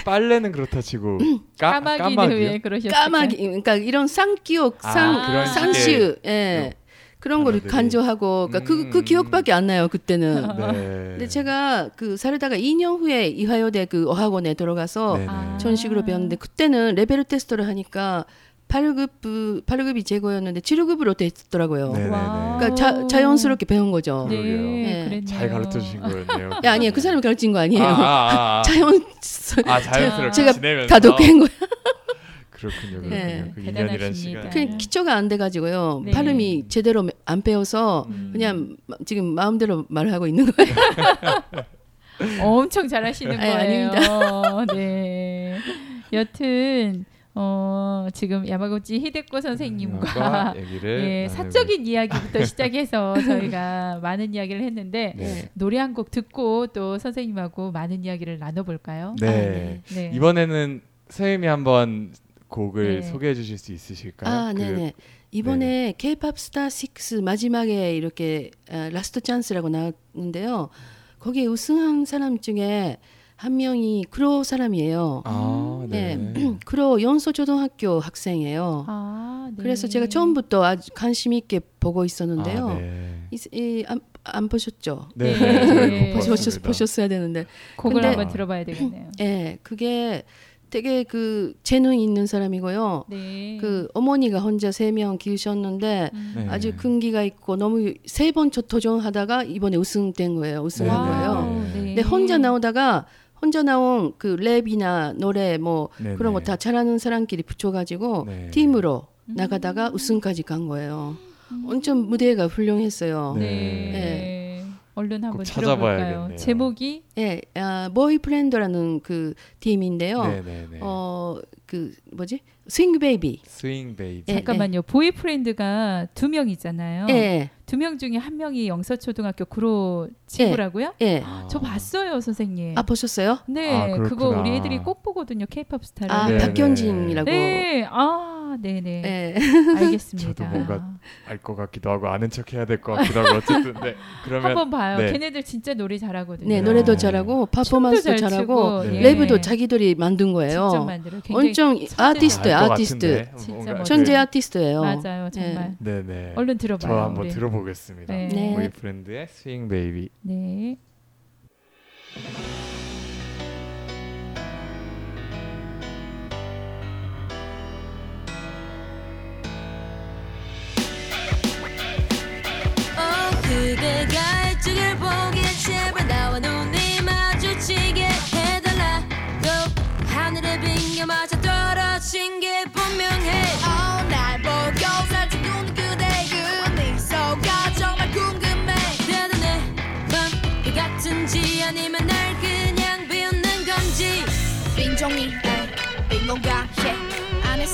빨래는 그렇다 치고 까, 까마귀는 까마귀요? 왜 그러셨어요? 까마귀 그러니까 이런 쌍기역 아, 쌍 그런 쌍시읒 예 그런 거를 단어들이. 간조하고 그러니까 그, 그 음. 기억밖에 안 나요 그때는 [laughs] 네. 근데 제가 그 살다가 2년 후에 이화여대 그 어학원에 들어가서. 아. 전식으로 배웠는데 그때는 레벨 테스트를 하니까 8급 8급이 최고였는데 7급으로 됐더라고요. 네네네. wow. 그러니까 자, 자연스럽게 배운 거죠. 네. 네. 잘 가르쳐 주신 거였네요. 야, 아니에요. 그 사람이 가르친 거 아니에요. 아, 아, 아, 아. [laughs] 자연 아, 자연스럽게 제가 지내면서 다 독학한 거예요. 그렇군요. 그렇군요. 네. 그 2년이라는 대단하십니다. 시간. 네. 그 기초가 안 돼가지고요. 네. 발음이 제대로 안 배워서 음. 그냥 마- 지금 마음대로 말하고 있는 거예요. [laughs] 엄청 잘하시는 아니, 거예요. 네. 여튼 어, 지금 야마구치 히데코 선생님과 얘기를 예, 사적인 이야기부터 [laughs] 시작해서 저희가 많은 이야기를 했는데 네. 노래 한 곡 듣고 또 선생님하고 많은 이야기를 나눠볼까요? 네. 아, 네. 네. 이번에는 선생님이 한번 곡을 네. 소개해 주실 수 있으실까요? 아, 그- 네네. 이번에 K-pop 스타 6 마지막에 이렇게 아, Last Chance라고 나왔는데요. 거기에 우승한 사람 중에 한 명이 크로 사람이에요. 아, 네. 네. [clears throat] 크로 연소 초등학교 학생이에요. 아, 네. 그래서 제가 처음부터 아주 관심 있게 보고 있었는데요. 아, 네. 이, 이, 안, 안 보셨죠? 네. 네. 네. 네. 못 보셨. 보셨어야 되는데. 곡을 근데- 한번 들어봐야 되겠네요. 예, 그게 되게 그 재능 있는 사람이고요. 네. 그 어머니가 혼자 세 명 키우셨는데 음. 네. 아주 근기가 있고 너무 세 번 도전하다가 이번에 우승된 거예요. 우승한 네. 거예요. 네. 네. 근데 혼자 나오다가 혼자 나온 그 랩이나 노래 뭐 네, 그런 거 네. 다 잘하는 사람끼리 붙여가지고 네. 팀으로 음. 나가다가 우승까지 간 거예요. 엄청 무대가 훌륭했어요. 네. 네. 얼른 한번? 찾아봐야겠네요. 제목이 예, 아, Boyfriend라는 그 팀인데요. 네, 네, 네. 어, 그 뭐지? Swing Baby. Swing Baby. 예, 잠깐만요. Boyfriend가 두 명이잖아요. 예, 두명 중에 한 명이 영서초등학교 구로 친구라고요? 예. 아. 저 봤어요, 선생님. 아 보셨어요? 네, 아. 그거 우리 애들이 꼭 보거든요. 케이팝 스타를. 아 네, 박현진이라고. 네, 아 아, 네네. 예. 알겠습니다. 저도 뭔가 알 것 같기도 하고 아는 척 해야 될 것 [laughs] 같기도 하고 어쨌든 네. 그러면 한번 봐요. 네. 걔네들 진짜 노래 잘하거든요. 네, 노래도 네. 잘하고 퍼포먼스도 잘 잘하고 추고, 네. 예. 랩도 자기들이 만든 직접 거예요. 만들어. 굉장히 엄청. 아티스트예요, 아티스트. 진짜. 천재 네. 아티스트예요. 맞아요, 정말. 네 네. 얼른 들어봐요. 저 한번 우리. 들어보겠습니다. 네. 네. Boyfriend의 Swing Baby. 네.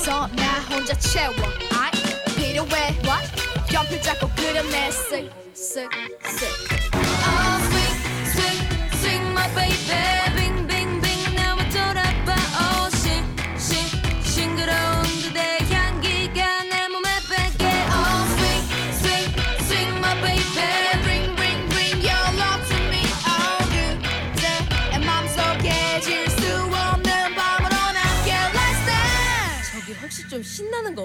yeah. 안에서 나 혼자 채워 아이 필요해 what 연필 잡고 그려내 쓱쓱쓱 Oh swing swing swing my baby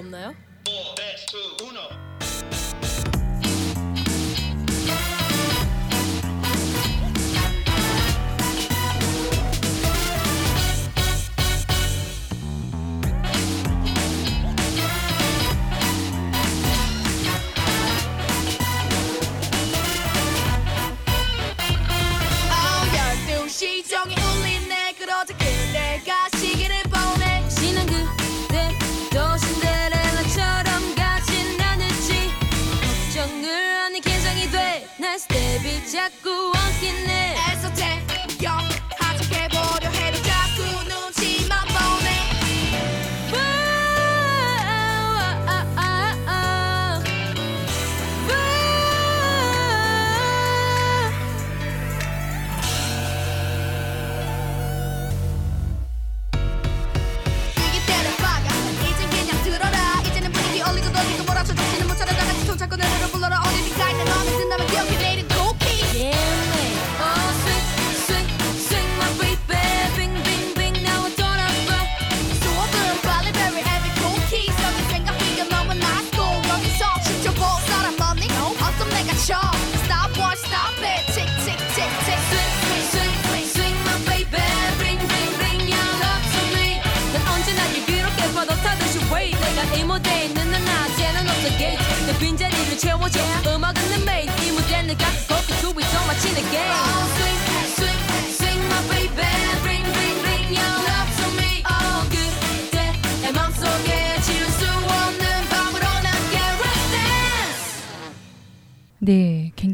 신나는 거없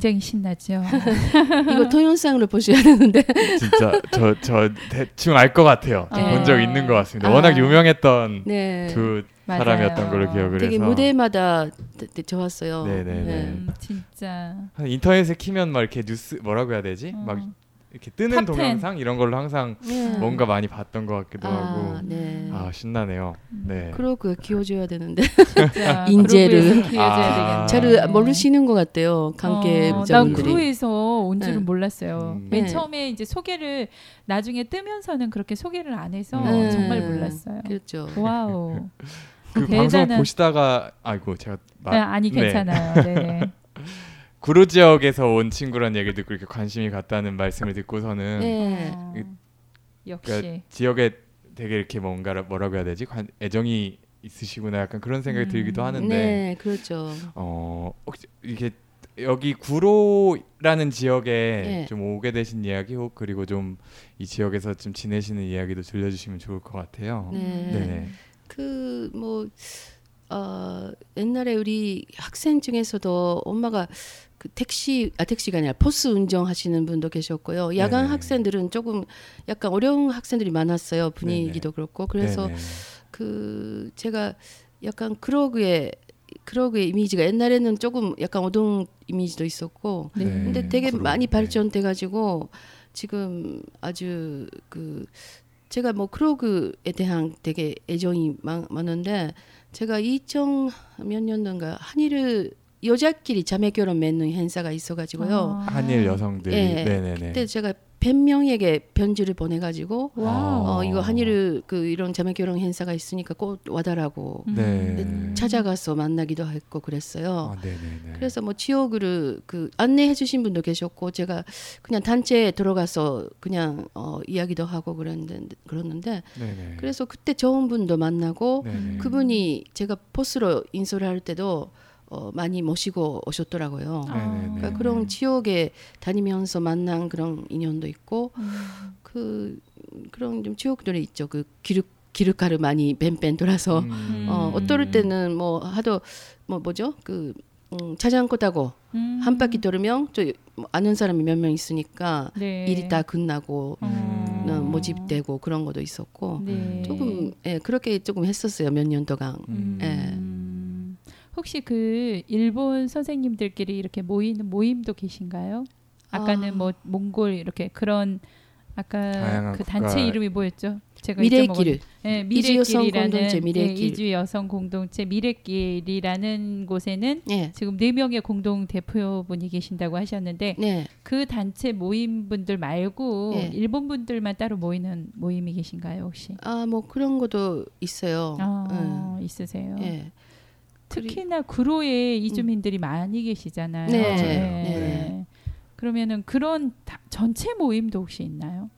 굉장히 신나죠. [laughs] 이거 동영상으로 보셔야 되는데. 진짜 저 저 대충 알 것 같아요. 네. 본적 있는 것 같습니다. 아. 워낙 유명했던 네. 두 맞아요. 사람이었던 걸로 기억을 되게 해서 무대마다 되- 되게 좋았어요. 네네네. 음, 진짜. 한 인터넷에 키면 막 이렇게 뉴스 뭐라고 해야 되지? 어. 막 이렇게 뜨는 top 10. 동영상 이런 걸로 항상 네. 뭔가 많이 봤던 것 같기도 아, 하고 네. 아 신나네요. 네. 그러고 키워줘야 되는데 [laughs] [laughs] 인재를. [laughs] 아. 되겠네. 잘 모르시는 것 같아요. 관계 어, 난 자분들이. 구로에서 온 줄은 네. 몰랐어요. 음. 맨 네. 처음에 이제 소개를 나중에 뜨면서는 그렇게 소개를 안 해서 네. 정말 몰랐어요. 그렇죠. wow. 그 방송 대단한- 보시다가 아이고 제가 말- 네, 아니 네. 괜찮아요. 네. 구로 지역에서 온 친구란 얘기 듣고 이렇게 관심이 갔다는 말씀을 듣고서는 네. 어, 이- 역시 그러니까 지역에 되게 이렇게 뭔가 뭐라고 해야 되지? 관, 애정이 있으시구나 약간 그런 생각이 음. 들기도 하는데 네, 그렇죠. 어 혹시 이게 여기 구로라는 지역에 네. 좀 오게 되신 이야기 혹 그리고 좀 이 지역에서 좀 지내시는 이야기도 들려주시면 좋을 것 같아요. 네. 네네. 그뭐 어, 옛날에 우리 학생 중에서도 엄마가 그 택시 아 택시가 아니라 버스 운전하시는 분도 계셨고요. 야간 네네. 학생들은 조금 약간 어려운 학생들이 많았어요. 분위기도 그렇고 그래서 네네. 그 제가 약간 크로그의 크로그의 이미지가 옛날에는 조금 약간 어두운 이미지도 있었고 네. 근데 되게 크로그, 많이 네. 발전돼 가지고 지금 아주 그 제가 뭐 크로그에 대한 되게 애정이 많, 많은데 제가 2000 몇 년도인가 한일을 여자끼리 자매 결혼 맺는 행사가 있어가지고요. 아. 한일 여성들이 예, 네네네. 그때 제가 100명에게 편지를 보내가지고. 어, 이거 한일을 그 이런 자매 결혼 행사가 있으니까 꼭 와달라고 음. 네. 찾아가서 만나기도 했고 그랬어요. 아, 네네네. 그래서 뭐 지역을 그 안내해 주신 분도 계셨고 제가 그냥 단체에 들어가서 그냥 어 이야기도 하고 그랬는데 그랬는데 네네. 그래서 그때 좋은 분도 만나고 네네. 그분이 제가 포스로 인솔을 할 때도 어 많이 모시고 오셨더라고요. 아. 네네네. 그러니까 그런 지역에 다니면서 만난 그런 인연도 있고 음. 그 그런 좀 지역들이 있죠. 그 기륵 기륵가를 많이 뱀뱀 돌아서 음. 어 어떨 때는 뭐 하도 뭐 뭐죠 그 음, 자전거 타고 음. 한 바퀴 돌으면 저뭐 아는 사람이 몇 명 있으니까 네. 일이 다 끝나고 음. 어, 모집되고 그런 것도 있었고 네. 조금 예 그렇게 조금 했었어요 몇 년 동안 음. 예. 음. 혹시 그 일본 선생님들끼리 이렇게 모이는 모임도 계신가요? 아까는 아. 뭐 몽골 이렇게 그런 아까 그 단체 이름이 뭐였죠? 제가 미래의 길을 네, 이주 여성 미래길이라는 공동체 미래의 네, 길. 이주 여성 공동체 미래길이라는 곳에는 예. 지금 네 명의 공동 대표분이 계신다고 하셨는데 네. 그 단체 모임 분들 말고 예. 일본 분들만 따로 모이는 모임이 계신가요 혹시? 아, 뭐 그런 것도 있어요. 아 있으세요. 예. 예. 특히나 구로에 이주민들이 많이 계시잖아요. 네. 맞아요. 네. 그러면은 그런 다- 전체 모임도 혹시 있나요?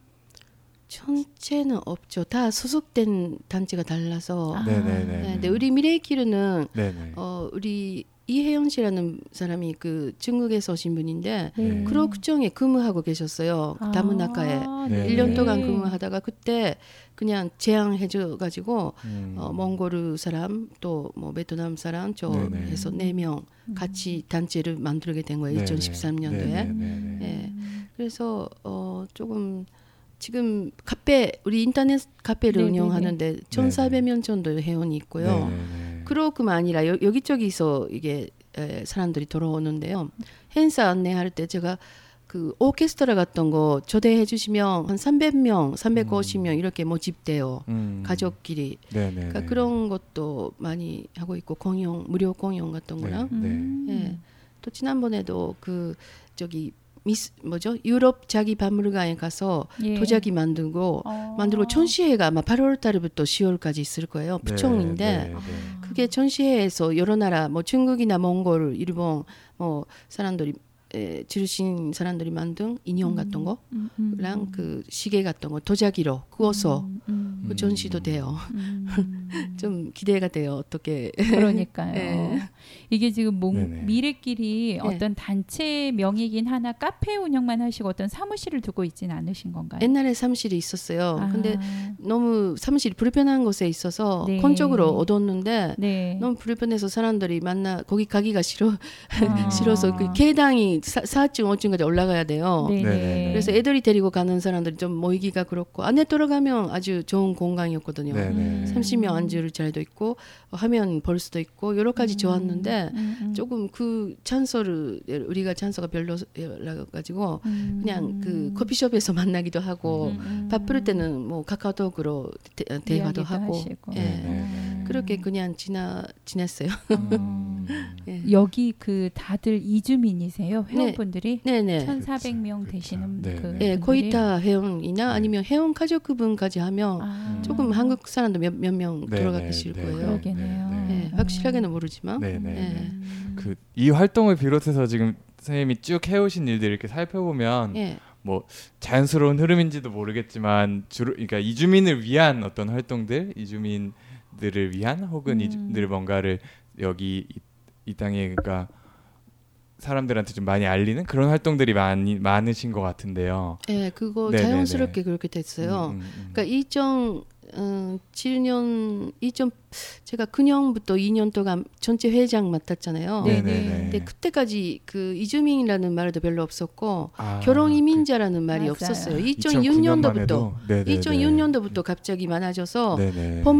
전체는 없죠. 다 소속된 단체가 달라서. 아. 네네네. 네. 근데 우리 미래의길은 네네. 어 우리 이혜영 씨라는 사람이 그 중국에서 오신 분인데 네. 크로크정에 근무하고 계셨어요. 그 다문학과에. 아, 네. 일년 네. 동안 근무하다가 그때 그냥 제안해 줘 가지고 음. 어, 몽골 사람 또 뭐 베트남 사람 저 네네. 해서 네 명 같이 단체를 만들게 된 거예요. 네네. 2013년도에. 네네네. 예. 그래서 어 조금 지금 카페 우리 인터넷 카페를. 운영하는데 1,400명 정도 회원이 있고요. 그렇구만 아니라 여, 여기저기서 이게 에, 사람들이 돌아오는데요. 행사 안내할 때 제가 그 오케스트라 같은 거 초대해 주시면 한 300명, 350명 이렇게 모집돼요. 음. 가족끼리. 네네. 그러니까 그런 것도 많이 하고 있고 공연 무료 공연 같은 거랑 네. 음. 예. 또 지난번에도 그 저기 미스 뭐죠? 유럽 자기 박물관에 가서 예. 도자기 만들고 어. 만들고 전시회가 아마 8월 달부터 10월까지 있을 거예요. 네, 부총인데 네, 네. 그게 전시회에서 여러 나라 뭐 중국이나 몽골, 일본 뭐 사람들이 에, 지르신 사람들이 만든 인형 같은 거랑 음, 음, 그 시계 같은 거 도자기로 구워서 음, 그 전시도 돼요. 음. 좀 기대가 돼요. 어떻게 그러니까요. 예. [laughs] 이게 지금 몽, 네네. 미래길이 네. 어떤 단체 명이긴 하나 카페 운영만 하시고 어떤 사무실을 두고 있진 않으신 건가요? 옛날에 사무실이 있었어요. 아, 근데 너무 사무실이 불편한 곳에 있어서 네. 건적으로 얻었는데 네. 너무 불편해서 사람들이 만나 거기 가기가 싫어 아. [laughs] 싫어서 그 계당이 사, 4층 5층까지 올라가야 돼요. 네네. 네네. 그래서 애들이 데리고 가는 사람들이 좀 모이기가 그렇고 안에 들어가면 아주 좋은 공간이었거든요. 네네. 30명 앉을 자리도 있고 화면 볼 수도 있고 여러 가지 좋았는데 음, 음. 조금 그 찬서를 우리가 찬서가 별로 가지고 음. 그냥 그 커피숍에서 [laughs] 만나기도 하고 음, 음. 바쁠 때는 뭐 카카오톡으로 대, 대화도 이야기도 하고 하시고. 예. 네네. 그렇게 그냥 지나 지냈어요. 음. [laughs] 예. 여기 그 다들 이주민이세요 회원분들이 네 네. 1,400명 되시는 네, 그 네. 예, 거의 다 회원이나 아니면 회원 가족 그분까지 하면 아, 조금 한국 사람도 몇몇명 네, 들어가 네, 계실 네, 거예요. 네, 그러게네요. 네, 예, 확실하게는 모르지만 네네. 예. 그이 활동을 비롯해서 지금 선생님이 쭉 해오신 일들 이렇게 살펴보면 예. 뭐 자연스러운 흐름인지도 모르겠지만 주로 그러니까 이주민을 위한 어떤 활동들, 이주민들을 위한 혹은 음. 이주민들 뭔가를 여기 이, 이 땅에 그러니까 사람들한테 좀 많이 알리는 그런 활동들이 많이 많으신 것 같은데요. 예, 그거 네네네. 자연스럽게 그렇게 됐어요. 음, 음, 음. 그러니까 2007년 2000 제가 9년부터 2년 동안 전체 회장 맡았잖아요. 네. 네네네. 근데 그때까지 그 이주민이라는 말도 별로 없었고 아, 결혼 이민자라는 말이 맞아요. 없었어요. 그 2006년도부터 2009년만 해도 네네네. 2006년도부터 갑자기 많아져서 네네. 법,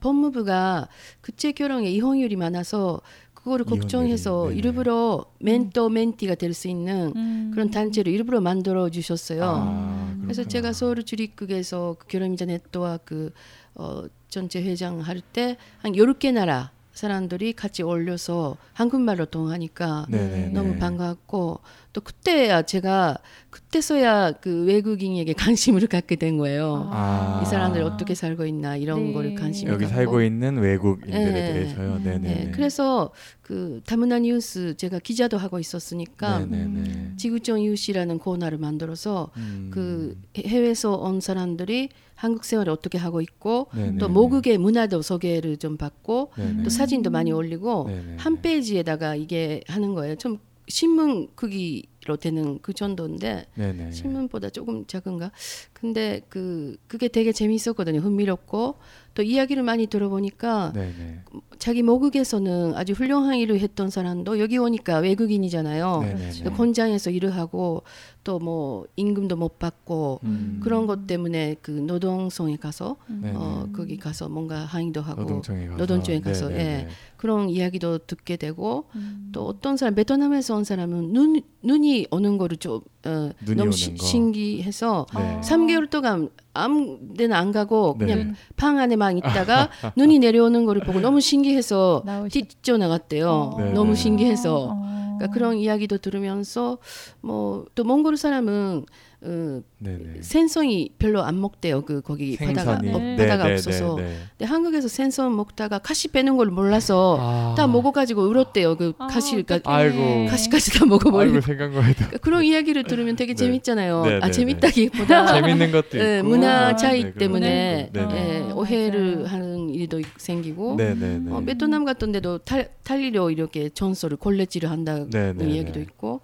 법무부가 국제 결혼에 이혼율이 많아서 그거를 걱정해서 네네. 일부러 멘토 멘티가 될 수 있는 음. 그런 단체를 일부러 만들어 주셨어요. 아, 그래서. 제가 서울 주립국에서 그 결혼자 네트워크 어, 전체 회장 할 때 한 10개 나라 사람들이 같이 올려서 한국말로 통하니까 네네. 너무 반갑고 또 그때야 제가 그때서야 그 외국인에게 관심을 [laughs] 갖게 된 거예요. 아. 이 사람들 어떻게 살고 있나 이런 네. 거를 관심을 여기 갖고. 살고 있는 외국인들에 네. 대해서요. 음. 네네. 네, 그래서 그 다문화 뉴스 제가 기자도 하고 있었으니까 네네네. 지구촌 이웃이라는 코너를 만들어서 음. 그 해외에서 온 사람들이 한국 생활을 어떻게 하고 있고 네네네. 또 모국의 문화도 소개를 좀 받고 네네. 또 사진도 많이 올리고 네네. 한 페이지에다가 이게 하는 거예요. 좀 신문 크기로 되는 그 정도인데 네네. 신문보다 조금 작은가? 근데 그 그게 되게 재미있었거든요. 흥미롭고 또 이야기를 많이 들어보니까 네네. 자기 모국에서는 아주 훌륭한 일을 했던 사람도 여기 오니까 외국인이잖아요. 네네네. 공장에서 일을 하고 또 뭐 임금도 못 받고 음. 그런 것 때문에 그 노동성에 가서 네네. 어 거기 가서 뭔가 항의도 하고 노동청에 가서. 노동청에 가서, 네네네. 예. 그런 이야기도 듣게 되고 음. 또 어떤 사람 베트남에서 온 사람은 눈 눈이 오는 거를 좀 어, 너무 시- 거. 신기해서 네. 3개월 동안 아무 데나 안 가고 네. 그냥 방 안에만 있다가 눈이 내려오는 거를 보고 너무 신기해서 나오셨- 뛰쳐나갔대요. 네, 너무 네. 신기해서. 어. 그러니까 그런 이야기도 들으면서 뭐 또 몽골 사람은 어, 네네. 생선이 별로 안 먹대요. 그 거기 바다가. 어, 네. 바다가 네네네네. 없어서. 근데 한국에서 생선 먹다가 가시 빼는 걸 몰라서 아. 다 먹어가지고 울었대요. 그 아, 가시가 어떡해. 아이고. 가시까지 다 먹어버리고 아이고 생각만 해도 그러니까 그런 이야기를 들으면 되게 네. 재밌잖아요. 네, 네, 아 네. 재밌다기보다 [laughs] 재밌는 것도 있고 예, 문화 차이 네, 그런 때문에. 네네. 예, 어, 오해를. 하는 일도 생기고 네네네. 어, 베트남 같은 데도 탈, 탈리로 이렇게 전설을 콜레지를 한다는 네네네. 이야기도 있고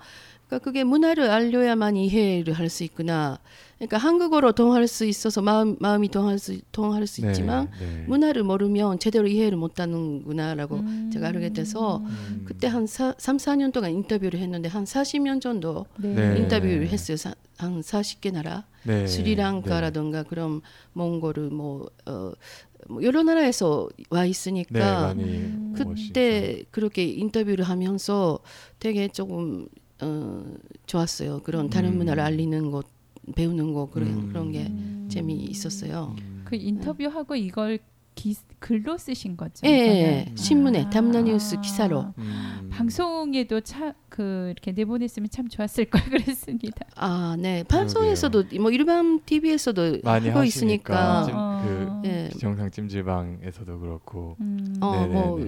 그러니까 그게 문화를 알려야만 이해를 할 수 있구나. 그러니까 한국어로 통할 수 있어서 마음, 마음이 통할 수, 통할 수 네, 있지만 네. 문화를 모르면 제대로 이해를 못하는구나라고 음. 제가 알게 돼서 음. 그때 한 사, 3, 4년 동안 인터뷰를 했는데 한 40년 정도 네. 네. 인터뷰를 했어요. 사, 한 40개 나라. 네. 스리랑카라든가 그런 몽골 뭐, 어, 뭐 여러 나라에서 와 네, 있으니까 음. 멋있죠. 그때 그렇게 인터뷰를 하면서 되게 조금 어, 좋았어요. 그런 다른 음. 문화를 알리는 것, 배우는 거 그런 음. 그런 게 음. 재미 있었어요. 그 인터뷰하고 이걸 기, 글로 쓰신 거죠? 예, 예? 예. 신문에 아. 담나 뉴스 기사로. 음. 방송에도 차, 그 이렇게 내보냈으면 참 좋았을 걸 [laughs] 그랬습니다. 아, 네. 방송에서도 뭐 일반 TV에서도 많이 하고 있으니까 찜- 어. 그 예. 비정상 찜질방에서도 그렇고 음. 어, 네네네. 뭐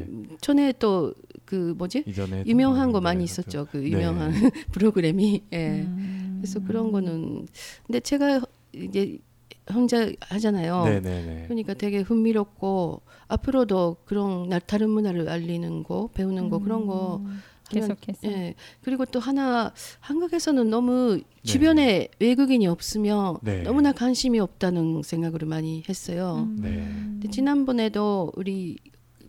전에 또 그 뭐지? 이전에 유명한 거 많이. 있었죠. 그 네. 유명한 [laughs] 프로그램이. 예. 음. 그래서 그런 거는 근데 제가 이제 혼자 하잖아요. 네네네. 그러니까 되게 흥미롭고 앞으로도 그런 나- 다른 문화를 알리는 거, 배우는 거 그런 거 음. 계속해서. 예. 그리고 또 하나 한국에서는 너무 주변에 외국인이 없으면 네. 너무나 관심이 없다는 생각을 많이 했어요. 음. 네. 근데 지난번에도 우리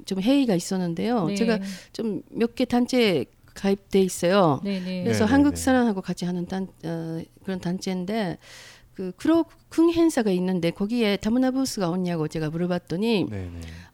좀 회의가 있었는데요. 네. 제가 좀 몇 개 단체에 가입돼 있어요. 네네. 그래서 네네네. 한국 사람하고 같이 하는 단 어, 그런 단체인데 그 크로 큰 행사가 있는데 거기에 다문화 부스가 없냐고 제가 물어봤더니 네네.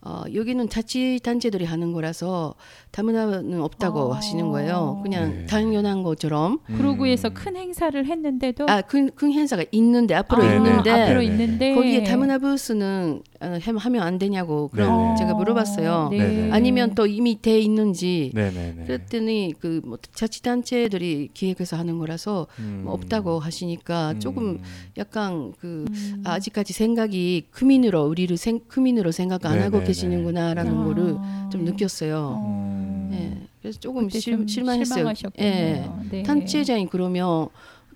어, 여기는 자치 단체들이 하는 거라서 다문화는 없다고 어. 하시는 거예요. 그냥 네. 당연한 것처럼. 그러고에서 음. 큰 행사를 했는데도 아, 큰, 큰 행사가 있는데 앞으로 아, 있는데 앞으로 네네. 있는데 거기에 다문화 부스는 어, 햄- 하면 안 되냐고 그런 네네. 제가 물어봤어요. 네. 네네. 아니면 또 이미 돼 있는지 네네네. 그랬더니 그 뭐 자치단체들이 기획해서 하는 거라서 음. 뭐 없다고 하시니까 음. 조금 약간 그 음. 아직까지 생각이 크민으로 우리를 생, 크민으로 생각 안 하고 네네 네. 계시는구나라는 아. 거를 좀 느꼈어요. 어. 예. 그래서 조금 실, 좀 실망했어요. 예. 네. 단체장이 그러면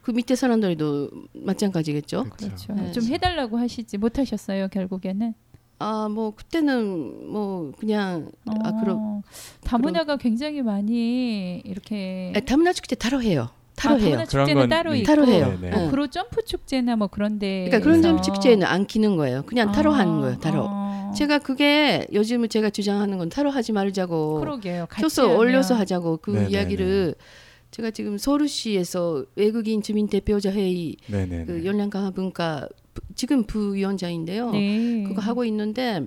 그 밑에 사람들도 마찬가지겠죠. 그렇죠. 네. 좀 해달라고 하시지 못하셨어요 결국에는. 아 뭐 그때는 뭐 그냥 아 그럼 어, 다문화가 굉장히 많이 이렇게 아, 다문화 축제 따로 해요. 따로 아, 해요. 그런 축제는 건 따로 이- 있고 따로 해요. 네네. 뭐 예. 그로 점프 축제나 뭐 그런데 그러니까 그런 점 축제에는 안 키는 거예요. 그냥 따로 하는 거예요. 따로. 어. 제가 그게 요즘은 제가 주장하는 건 따로 하지 말자고 그러게요. 하면. 올려서 하자고 그 네네네. 이야기를 제가 지금 서울시에서 외국인 주민 대표자 회의 네네네. 그 연령강화 분과 부- 지금 부위원장인데요. 네. 그거 하고 있는데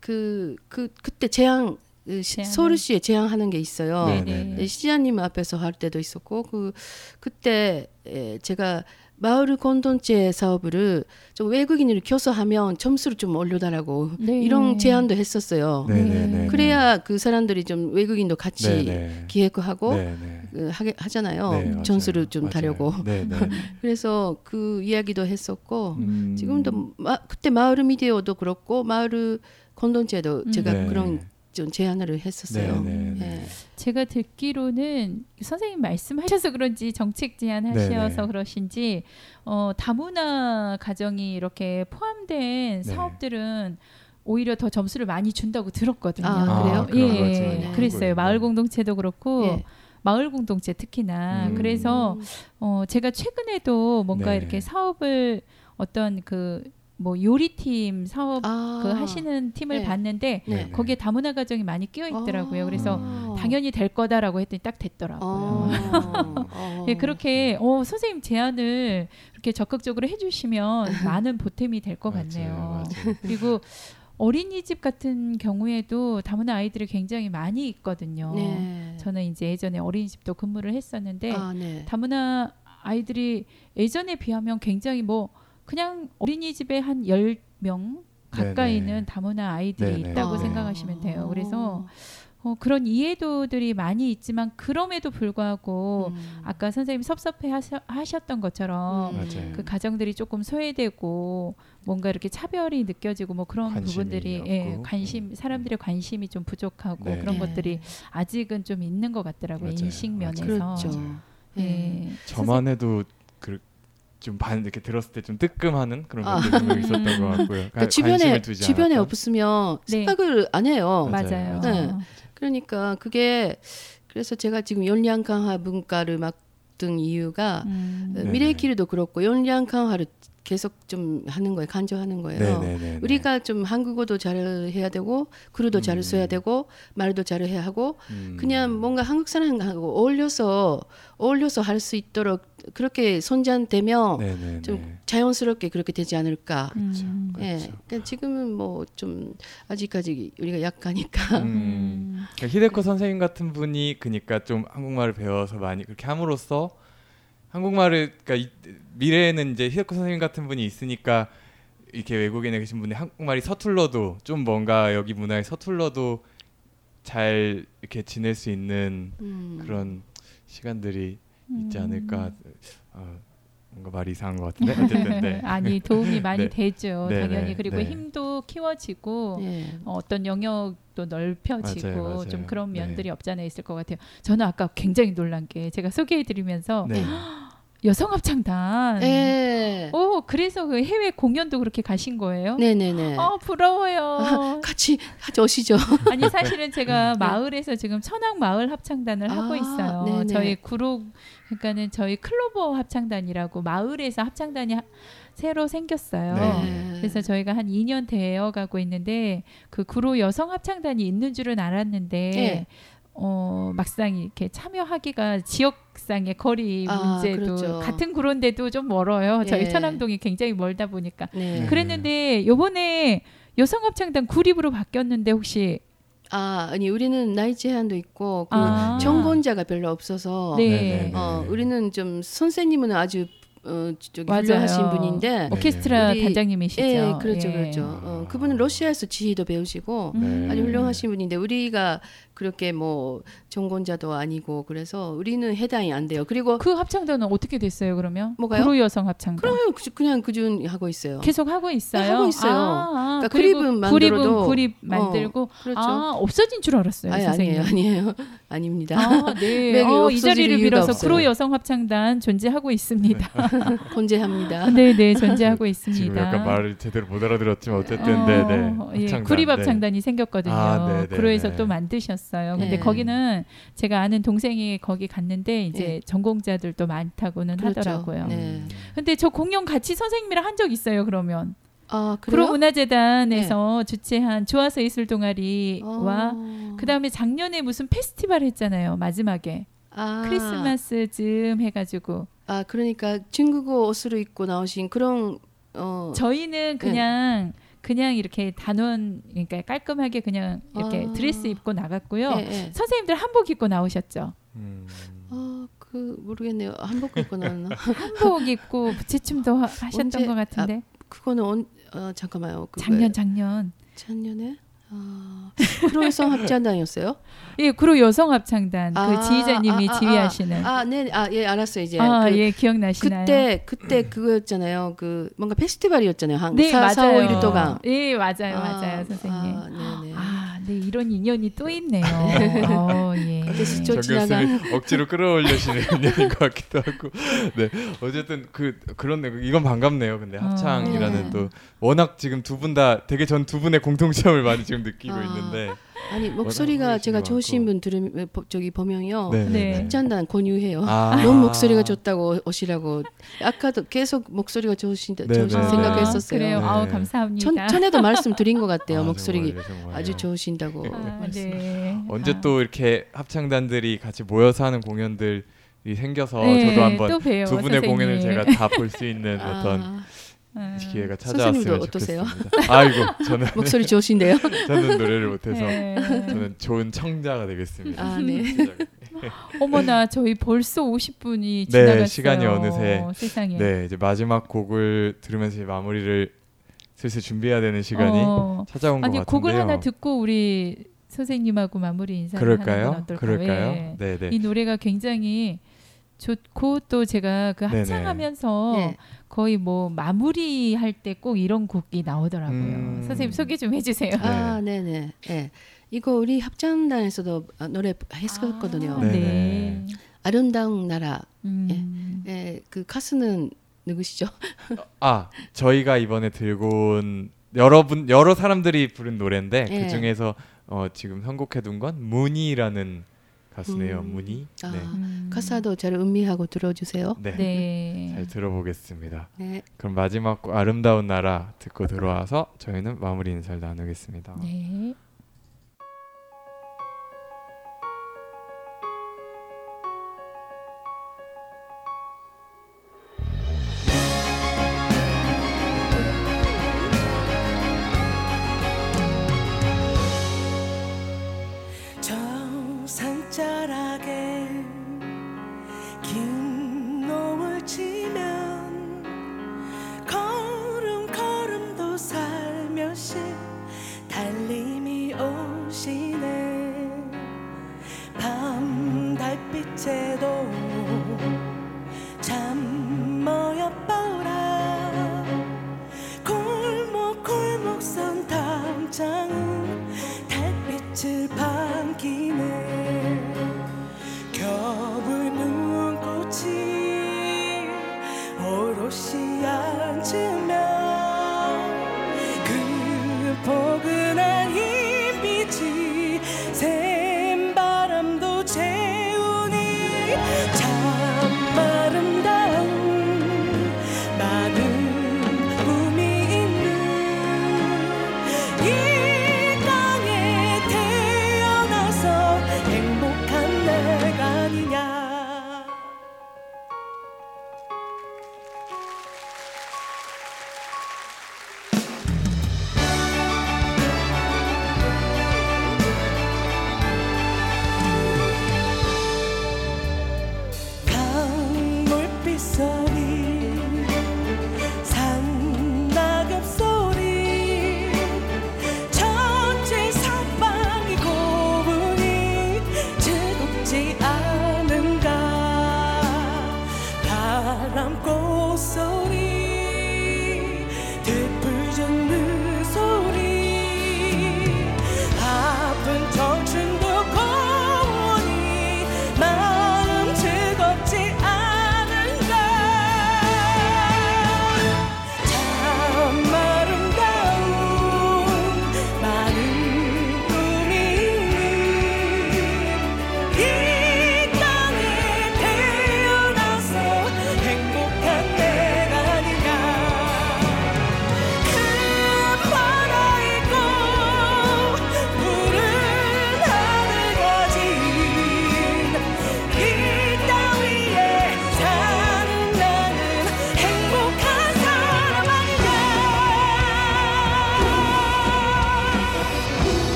그 그 그, 때 제안 그 시- 서울시에 제안하는 게 있어요. 네. 네네. 네, 시장님 앞에서 할 때도 있었고 그 그때 에, 제가 마을 공동체 사업을 좀 외국인을 교수하면 점수를 좀 올려달라고 네. 이런 제안도 했었어요. 네, 네. 네, 네. 그래야 그 사람들이 좀 외국인도 같이 네, 네. 기획하고 네, 네. 그 하게 하잖아요. 네. 점수를 좀 맞아요. 다려고. 네, 네. [laughs] 그래서 그 이야기도 했었고 음. 지금도 마, 그때 마을 미디어도 그렇고 마을 공동체도 제가 네. 그런 좀 제안을 했었어요. 네, 네, 네. 예. 제가 듣기로는 선생님 말씀하셔서 그런지 정책 제안하셔서 네네. 그러신지 어, 다문화 가정이 이렇게 포함된 네. 사업들은 오히려 더 점수를 많이 준다고 들었거든요. 아, 그래요? 예, 거 예. 그랬어요. 네. 마을 공동체도 그렇고 예. 마을 공동체 특히나 음. 그래서 어, 제가 최근에도 뭔가 네. 이렇게 사업을 어떤 그 뭐 요리팀 사업 아. 그 하시는 팀을 네. 봤는데 네. 네. 거기에 다문화 가정이 많이 끼어 있더라고요. 아. 그래서 당연히 될 거다라고 했더니 딱 됐더라고요. [laughs] 어. 어. 예, 그렇게 어, 선생님 제안을 이렇게 적극적으로 해주시면 [laughs] 많은 보탬이 될 것 같네요. 맞아요, 맞아요. 그리고 어린이집 같은 경우에도 다문화 아이들이 굉장히 많이 있거든요. 네. 저는 이제 예전에 어린이집도 근무를 했었는데 아, 네. 다문화 아이들이 예전에 비하면 굉장히 뭐 그냥 어린이 집에 한 10명 가까이는 네네. 다문화 아이들이 네네. 있다고 아. 생각하시면 돼요. 그래서 어, 그런 이해도들이 많이 있지만 그럼에도 불구하고 음. 아까 선생님 섭섭해 하셔, 하셨 던 것처럼 음. 그 가정들이 조금 소외되고 뭔가 이렇게 차별이 느껴지고 뭐 그런 부분들이 예, 없고. 관심 사람들의 관심이 좀 부족하고 네. 그런 네. 것들이 아직은 좀 있는 것 같더라고요 맞아요. 인식. 면에서 그렇죠. 예. 저만 해도 그, 좀 반 이렇게 들었을 때 좀 뜨끔하는 그런 아. 것들이 분명 있었던 것 같고요. [laughs] 그러니까 관- 주변에 주변에 않았던. 없으면 네. 생각을 안 해요. 맞아요. 네. 그러니까 그게 그래서 제가 지금 연령 강화 문과를 맡은 이유가 음. 네. 미래 길도 그렇고 연령 강화를 계속 좀 하는 거예요. 강조하는 거예요. 네네네. 우리가 좀 한국어도 잘해야 되고 글도 잘 음. 써야 되고 말도 잘해야 하고 음. 그냥 뭔가 한국 사람하고 어울려서 어울려서 할 수 있도록 그렇게 손자되면 네네네. 좀 자연스럽게 그렇게 되지 않을까. 음. 예. 그렇죠. 그러니까 지금은 뭐 좀 아직까지 우리가 약하니까. 음. 음. 그러니까 히데코 선생님 같은 분이 그러니까 좀 한국말을 배워서 많이 그렇게 함으로써 한국말을 그러니까 이, 미래에는 이제 히데코 선생님 같은 분이 있으니까 이렇게 외국인에 계신 분이 한국말이 서툴러도 좀 뭔가 여기 문화에 서툴러도 잘 이렇게 지낼 수 있는 음. 그런 시간들이 있지 음. 않을까. 어, 뭔가 말이 이상한 것 같은데 [laughs] 어쨌든 네. 아니 도움이 [laughs] 많이 네. 되죠 네, 당연히 네, 그리고 네. 힘도 키워지고 예. 어, 어떤 영역도 넓혀지고 맞아요, 맞아요. 좀 그런 네. 면들이 없지 않아 있을 것 같아요. 저는 아까 굉장히 놀란 게 제가 소개해드리면서 네. [gasps] 여성 합창단. 예. 오 그래서 그 해외 공연도 그렇게 가신 거예요? 네네네. 어 부러워요. 같이 같이 오시죠. [laughs] 아니 사실은 제가 마을에서 지금 천황 마을 합창단을 하고 네. 아, 있어요. 네네. 저희 구로 그러니까는 저희 클로버 합창단이라고 마을에서 합창단이 하- 새로 생겼어요. 네. 그래서 저희가 한 2년 되어 가고 있는데 그 구로 여성 합창단이 있는 줄은 알았는데 네. 어 막상 이렇게 참여하기가 지역상의 거리 아, 문제도 그렇죠. 같은 구로인데도 좀 멀어요. 저희 예. 천왕동이 굉장히 멀다 보니까 네. 네. 그랬는데 요번에 여성 합창단 구립으로 바뀌었는데 혹시 아 아니 우리는 나이 제한도 있고 그 아. 전공자가 별로 없어서 네. 어 우리는 좀 선생님은 아주 어 저기 맞아요. 훌륭하신 분인데 오케스트라 우리- 단장님이시죠. 예 그렇죠 예. 그렇죠 어, 그분은 러시아에서 지휘도 배우시고 음. 아주 훌륭하신 분인데 우리가 그렇게 뭐 전공자도 아니고 그래서 우리는 해당이 안 돼요 그리고 그 합창단은 어떻게 됐어요 그러면? 뭐가요? 구로 여성 합창단. 그러면 그- 그냥 그중 하고 있어요 계속 하고 있어요. 네, 하고 있어요. 아, 아, 그러니까 그립은 만들어도- 그립 만들고 그렇죠 아 없어진 줄 알았어요, 아니, 선생님. 아니에요 아니에요 [laughs] 아닙니다 아, 네. [laughs] 네, 어, 이 자리를 빌어서. 구로 여성 합창단 존재하고 있습니다. [laughs] 건재합니다 네, 네, 존재하고 지금 있습니다. 약간 말을 제대로 못 알아들었지만 어쨌든 어, 네네. 예, 합창단, 구립 네. 합창단이 생겼거든요. 아, 네, 네, 구로에서 네. 또 만드셨어요. 근데 네. 거기는 제가 아는 동생이 거기 갔는데 이제 네. 전공자들도 많다고는 그렇죠. 하더라고요. 네. 근데 저 공연 같이 선생님이랑 한 적 있어요. 그러면 아 그래요? 구로문화재단에서 주최한 좋아서 예술 동아리와 어. 그다음에 작년에 무슨 페스티벌 했잖아요. 마지막에 아, 크리스마스쯤 해가지고 아 그러니까 중국어 옷을 입고 나오신 그런 어 저희는 그냥 그냥 이렇게 단원 그러니까 깔끔하게 그냥 이렇게 아. 드레스 입고 나갔고요. 예, 예. 선생님들 한복 입고 나오셨죠. 음. 아, 그그 모르겠네요. 한복 입고 나왔나? [laughs] 한복 입고 부채춤도 하, 하셨던 언제- 것 같은데 그거는 on, 어, 잠깐만요. 작년 작년 작년에 아, 크로이성 합창단이었어요? 예 구로 여성 합창단 아, 그 지휘자님이 아, 아, 아, 지휘하시는 아, 네, 아, 예, 알았어요 이제. 아, 그, 예, 기억나시나요? 그때 그때 그거였잖아요. 그 뭔가 페스티벌이었잖아요. 한 네, 4, 맞아요. 4, 5일 동안. 예, 맞아요, 맞아요, 선생님. 아, 네 네. 아, 네, 이런 인연이 또 있네요. [laughs] 어, 예. 어디서 정저 지나가. 교수님 억지로 끌어올리시는 [laughs] 인연인 것 같기도 하고 네 어쨌든 그 그런데 이건 반갑네요 근데 합창이라는 네. 또 워낙 지금 두 분 다 되게 전 두 분의 공통점을 많이 지금 느끼고 아, 있는데 아니 목소리가 제가. 좋으신 분 들으면 보- 저기 보면요. 네. 합창단 권유해요. 아. [laughs] 너무 목소리가 좋다고 오시라고. 아까도 계속 목소리가 좋으신다 네, 좋으신 네. 생각했었어요. 그래요. 네. 아우 감사합니다. 천, 전에도 말씀드린 것 같아요. 아, 목소리 정말, 정말. 아주 좋으신다고. 아, 말씀. 네. 언제 아. 또 이렇게 합창단들이 같이 모여서 하는 공연들이 생겨서 네, 저도 한번 두 분의 선생님. 공연을 제가 다 볼 수 있는 [laughs] 어떤 아, 아, 기회가 선생님도 찾아왔으면? 좋겠습니다. [laughs] 아이고 저는 목소리 좋으신데요. [laughs] 저는 노래를 못해서 네. 저는 좋은 청자가 되겠습니다. 아, 네. 어머나 [laughs] 저희 벌써 50분이 네, 지나갔어요. 시간이 어느새. 세상에. 네 이제 마지막 곡을 들으면서 마무리를 슬슬 준비해야 되는 시간이 어, 찾아온 아니 것 같은데요. 곡을 하나 듣고 우리 선생님하고 마무리 인사를 하는 건 그럴까요? 어떨까요? 그럴까요? 예. 네네. 이 노래가 굉장히 좋고 또 제가 그. 합창하면서 네. 거의 뭐 마무리할 때 꼭 이런 곡이 나오더라고요. 음. 선생님 소개 좀 해주세요. 아, 네, 네. 예. 이거 우리 합창단에서도 아, 노래 했었거든요. 아, 네. 네. 아름다운 나라. 음. 예, 그 가수는 누구시죠? [laughs] 아 저희가 이번에 들고 온 여러분 여러 사람들이 부른 노래인데 예. 그 중에서 어, 지금 선곡해둔 건 무니라는 가수네요. 음. 무니. 아, 네. 음. 가사도 잘 음미하고 들어주세요. 네. 네. 잘 들어보겠습니다. 네. 그럼 마지막 곡 아름다운 나라 듣고 들어와서 저희는 마무리 인사를 나누겠습니다. 네. 자락에 긴 노을 치면 걸음걸음도 살며시 달림이 오시네. 밤 달빛에도 참 모여보라. 골목 골목 선 담장은 달빛을 반기네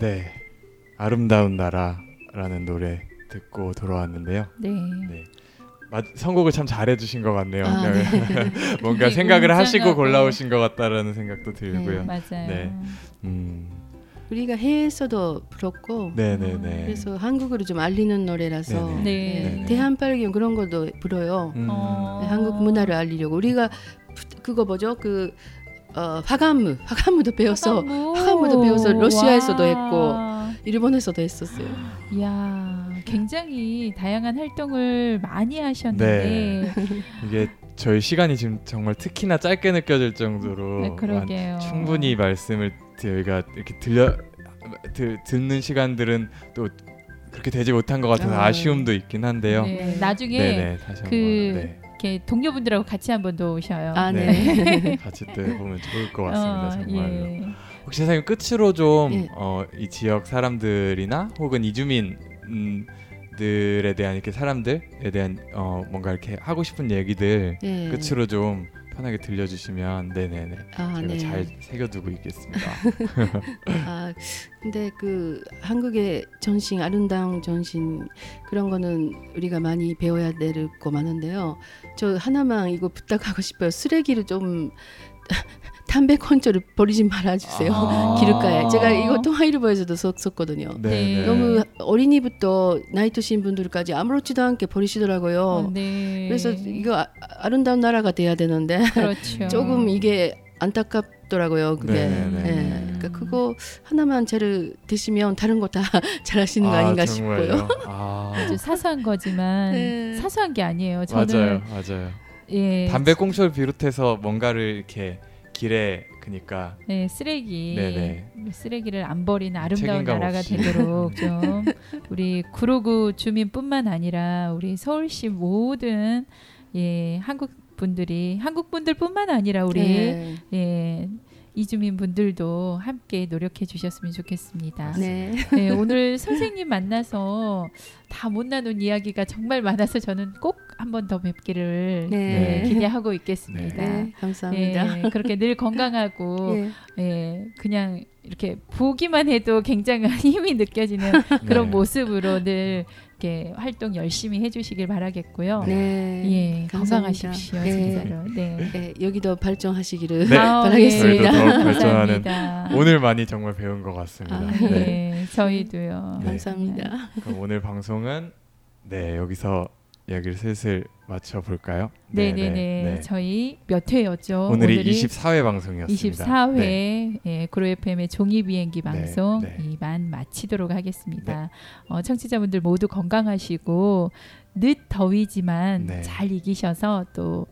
네, 아름다운 나라라는 노래 듣고 돌아왔는데요. 네. 네. 맞, 선곡을 참 잘해주신 것 같네요. 아, 그냥 [laughs] 뭔가 되게 생각을 하시고. 골라오신 것 같다라는 생각도 들고요. 맞아요. 네. 음, 우리가 해외에서도 불었고 네네네. 그래서 한국으로 좀 알리는 노래라서 네네. 네. 네네. 대한발견 그런 것도 불어요. 음, 어. 네, 한국 문화를 알리려고 우리가 부- 그거 뭐죠 그 어, 화감무 화감무도 배워서. 화감무도 배워서 러시아에서도 와. 했고 일본에서도 했었어요. 이야, 굉장히 다양한 활동을 많이 하셨는데 이게 저희 시간이 지금 정말 특히나 짧게 느껴질 정도로 네, 충분히 말씀을 저희가 이렇게 들려 드, 듣는 시간들은 또 그렇게 되지 못한 것 같아서 아. 아. 쉬움도 있긴 한데요. 네, 나중에 네네 다시 한번 그 네. 이렇게 동료분들하고 같이 한번 더 오셔요. 아, 네. 네. [laughs] 같이 또 해보면 좋을 것 같습니다 어, 정말로. 예. 혹시 선생님 끝으로 좀 예. 어, 이 지역 사람들이나 혹은 이주민 음, 들에 대한 이렇게 사람들에 대한 어, 뭔가 이렇게 하고 싶은 얘기들 예. 끝으로 좀 편하게 들려주시면 네네네 아, 제가 네. 잘 새겨두고 있겠습니다. [laughs] 아 근데 그 한국의 전신 아름다운 전신 그런 거는 우리가 많이 배워야 될 거 많은데요. 저 하나만 이거 부탁하고 싶어요. 쓰레기를 좀 담배 콘초를 버리지 말아주세요. 아. [laughs] 기름가에 제가 이거 통화일보에서도 썼었거든요. 네. 너무 어린이부터 나이 드신 분들까지 아무렇지도 않게 버리시더라고요. 어, 네. 그래서 이거 아, 아름다운 나라가 돼야 되는데 그렇죠. [laughs] 조금 이게 안타깝더라고요. 그게. 네네네. 예. 그러니까 그거 하나만 잘 드시면 다른 거 다 [laughs] 잘하시는 거 아, 아닌가 정말요? 싶고요. 아, 아주 사소한 거지만 네. 사소한 게 아니에요. 저는 맞아요, 맞아요. 예, 담배 꽁초를 비롯해서 뭔가를 이렇게 길에 그니까 네, 쓰레기 네네. 쓰레기를 안 버리는 아름다운 책임감 나라가 없이. 되도록 [laughs] 좀 우리 구로구 주민뿐만 아니라 우리 서울시 모든 예 한국 분들이 한국 분들뿐만 아니라 우리 네. 예 이주민 분들도 함께 노력해 주셨으면 좋겠습니다. 네. 네, 오늘 선생님 만나서 다 못 나눈 이야기가 정말 많아서 저는 꼭 한 번 더 뵙기를 네. 네, 기대하고 있겠습니다. 네. 감사합니다. 예, 그렇게 늘 건강하고 예. [laughs] 예, 그냥 이렇게 보기만 해도 굉장한 [laughs] 힘이 느껴지는 그런 네. 모습으로 늘 이렇게 활동 열심히 해주시길 바라겠고요. 네. 예. 건강하십시오, 네. 진짜로. 네. 네, 여기도 발전하시기를 네. 아우, 바라겠습니다. 더욱 발전하는. 오늘 많이 정말 배운 것 같습니다. 아, 네. 예, 저희도요. 네. 감사합니다. 그럼 오늘 방송은 네 여기서 이야기를 슬슬 마쳐 볼까요? 네네 네. 저희 몇 회였죠? 오늘이 24회 방송이었습니다. 24회 네. 예, 그로 FM의 종이 비행기 방송 네. 이만 마치도록 하겠습니다. 어, 청취자분들 모두 건강하시고 늦 더위지만 네. 잘 이기셔서 또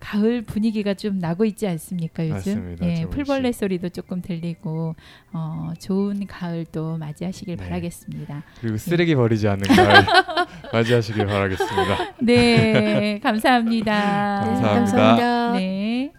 가을 분위기가 좀 나고 있지 않습니까 요즘? 맞습니다, 예. 풀벌레 소리도 조금 들리고 어, 좋은 가을도 맞이하시길 네. 바라겠습니다. 그리고 쓰레기 버리지 않는 가을 [laughs] 맞이하시길 바라겠습니다. 네, 감사합니다. 감사합니다. 감사합니다. 네.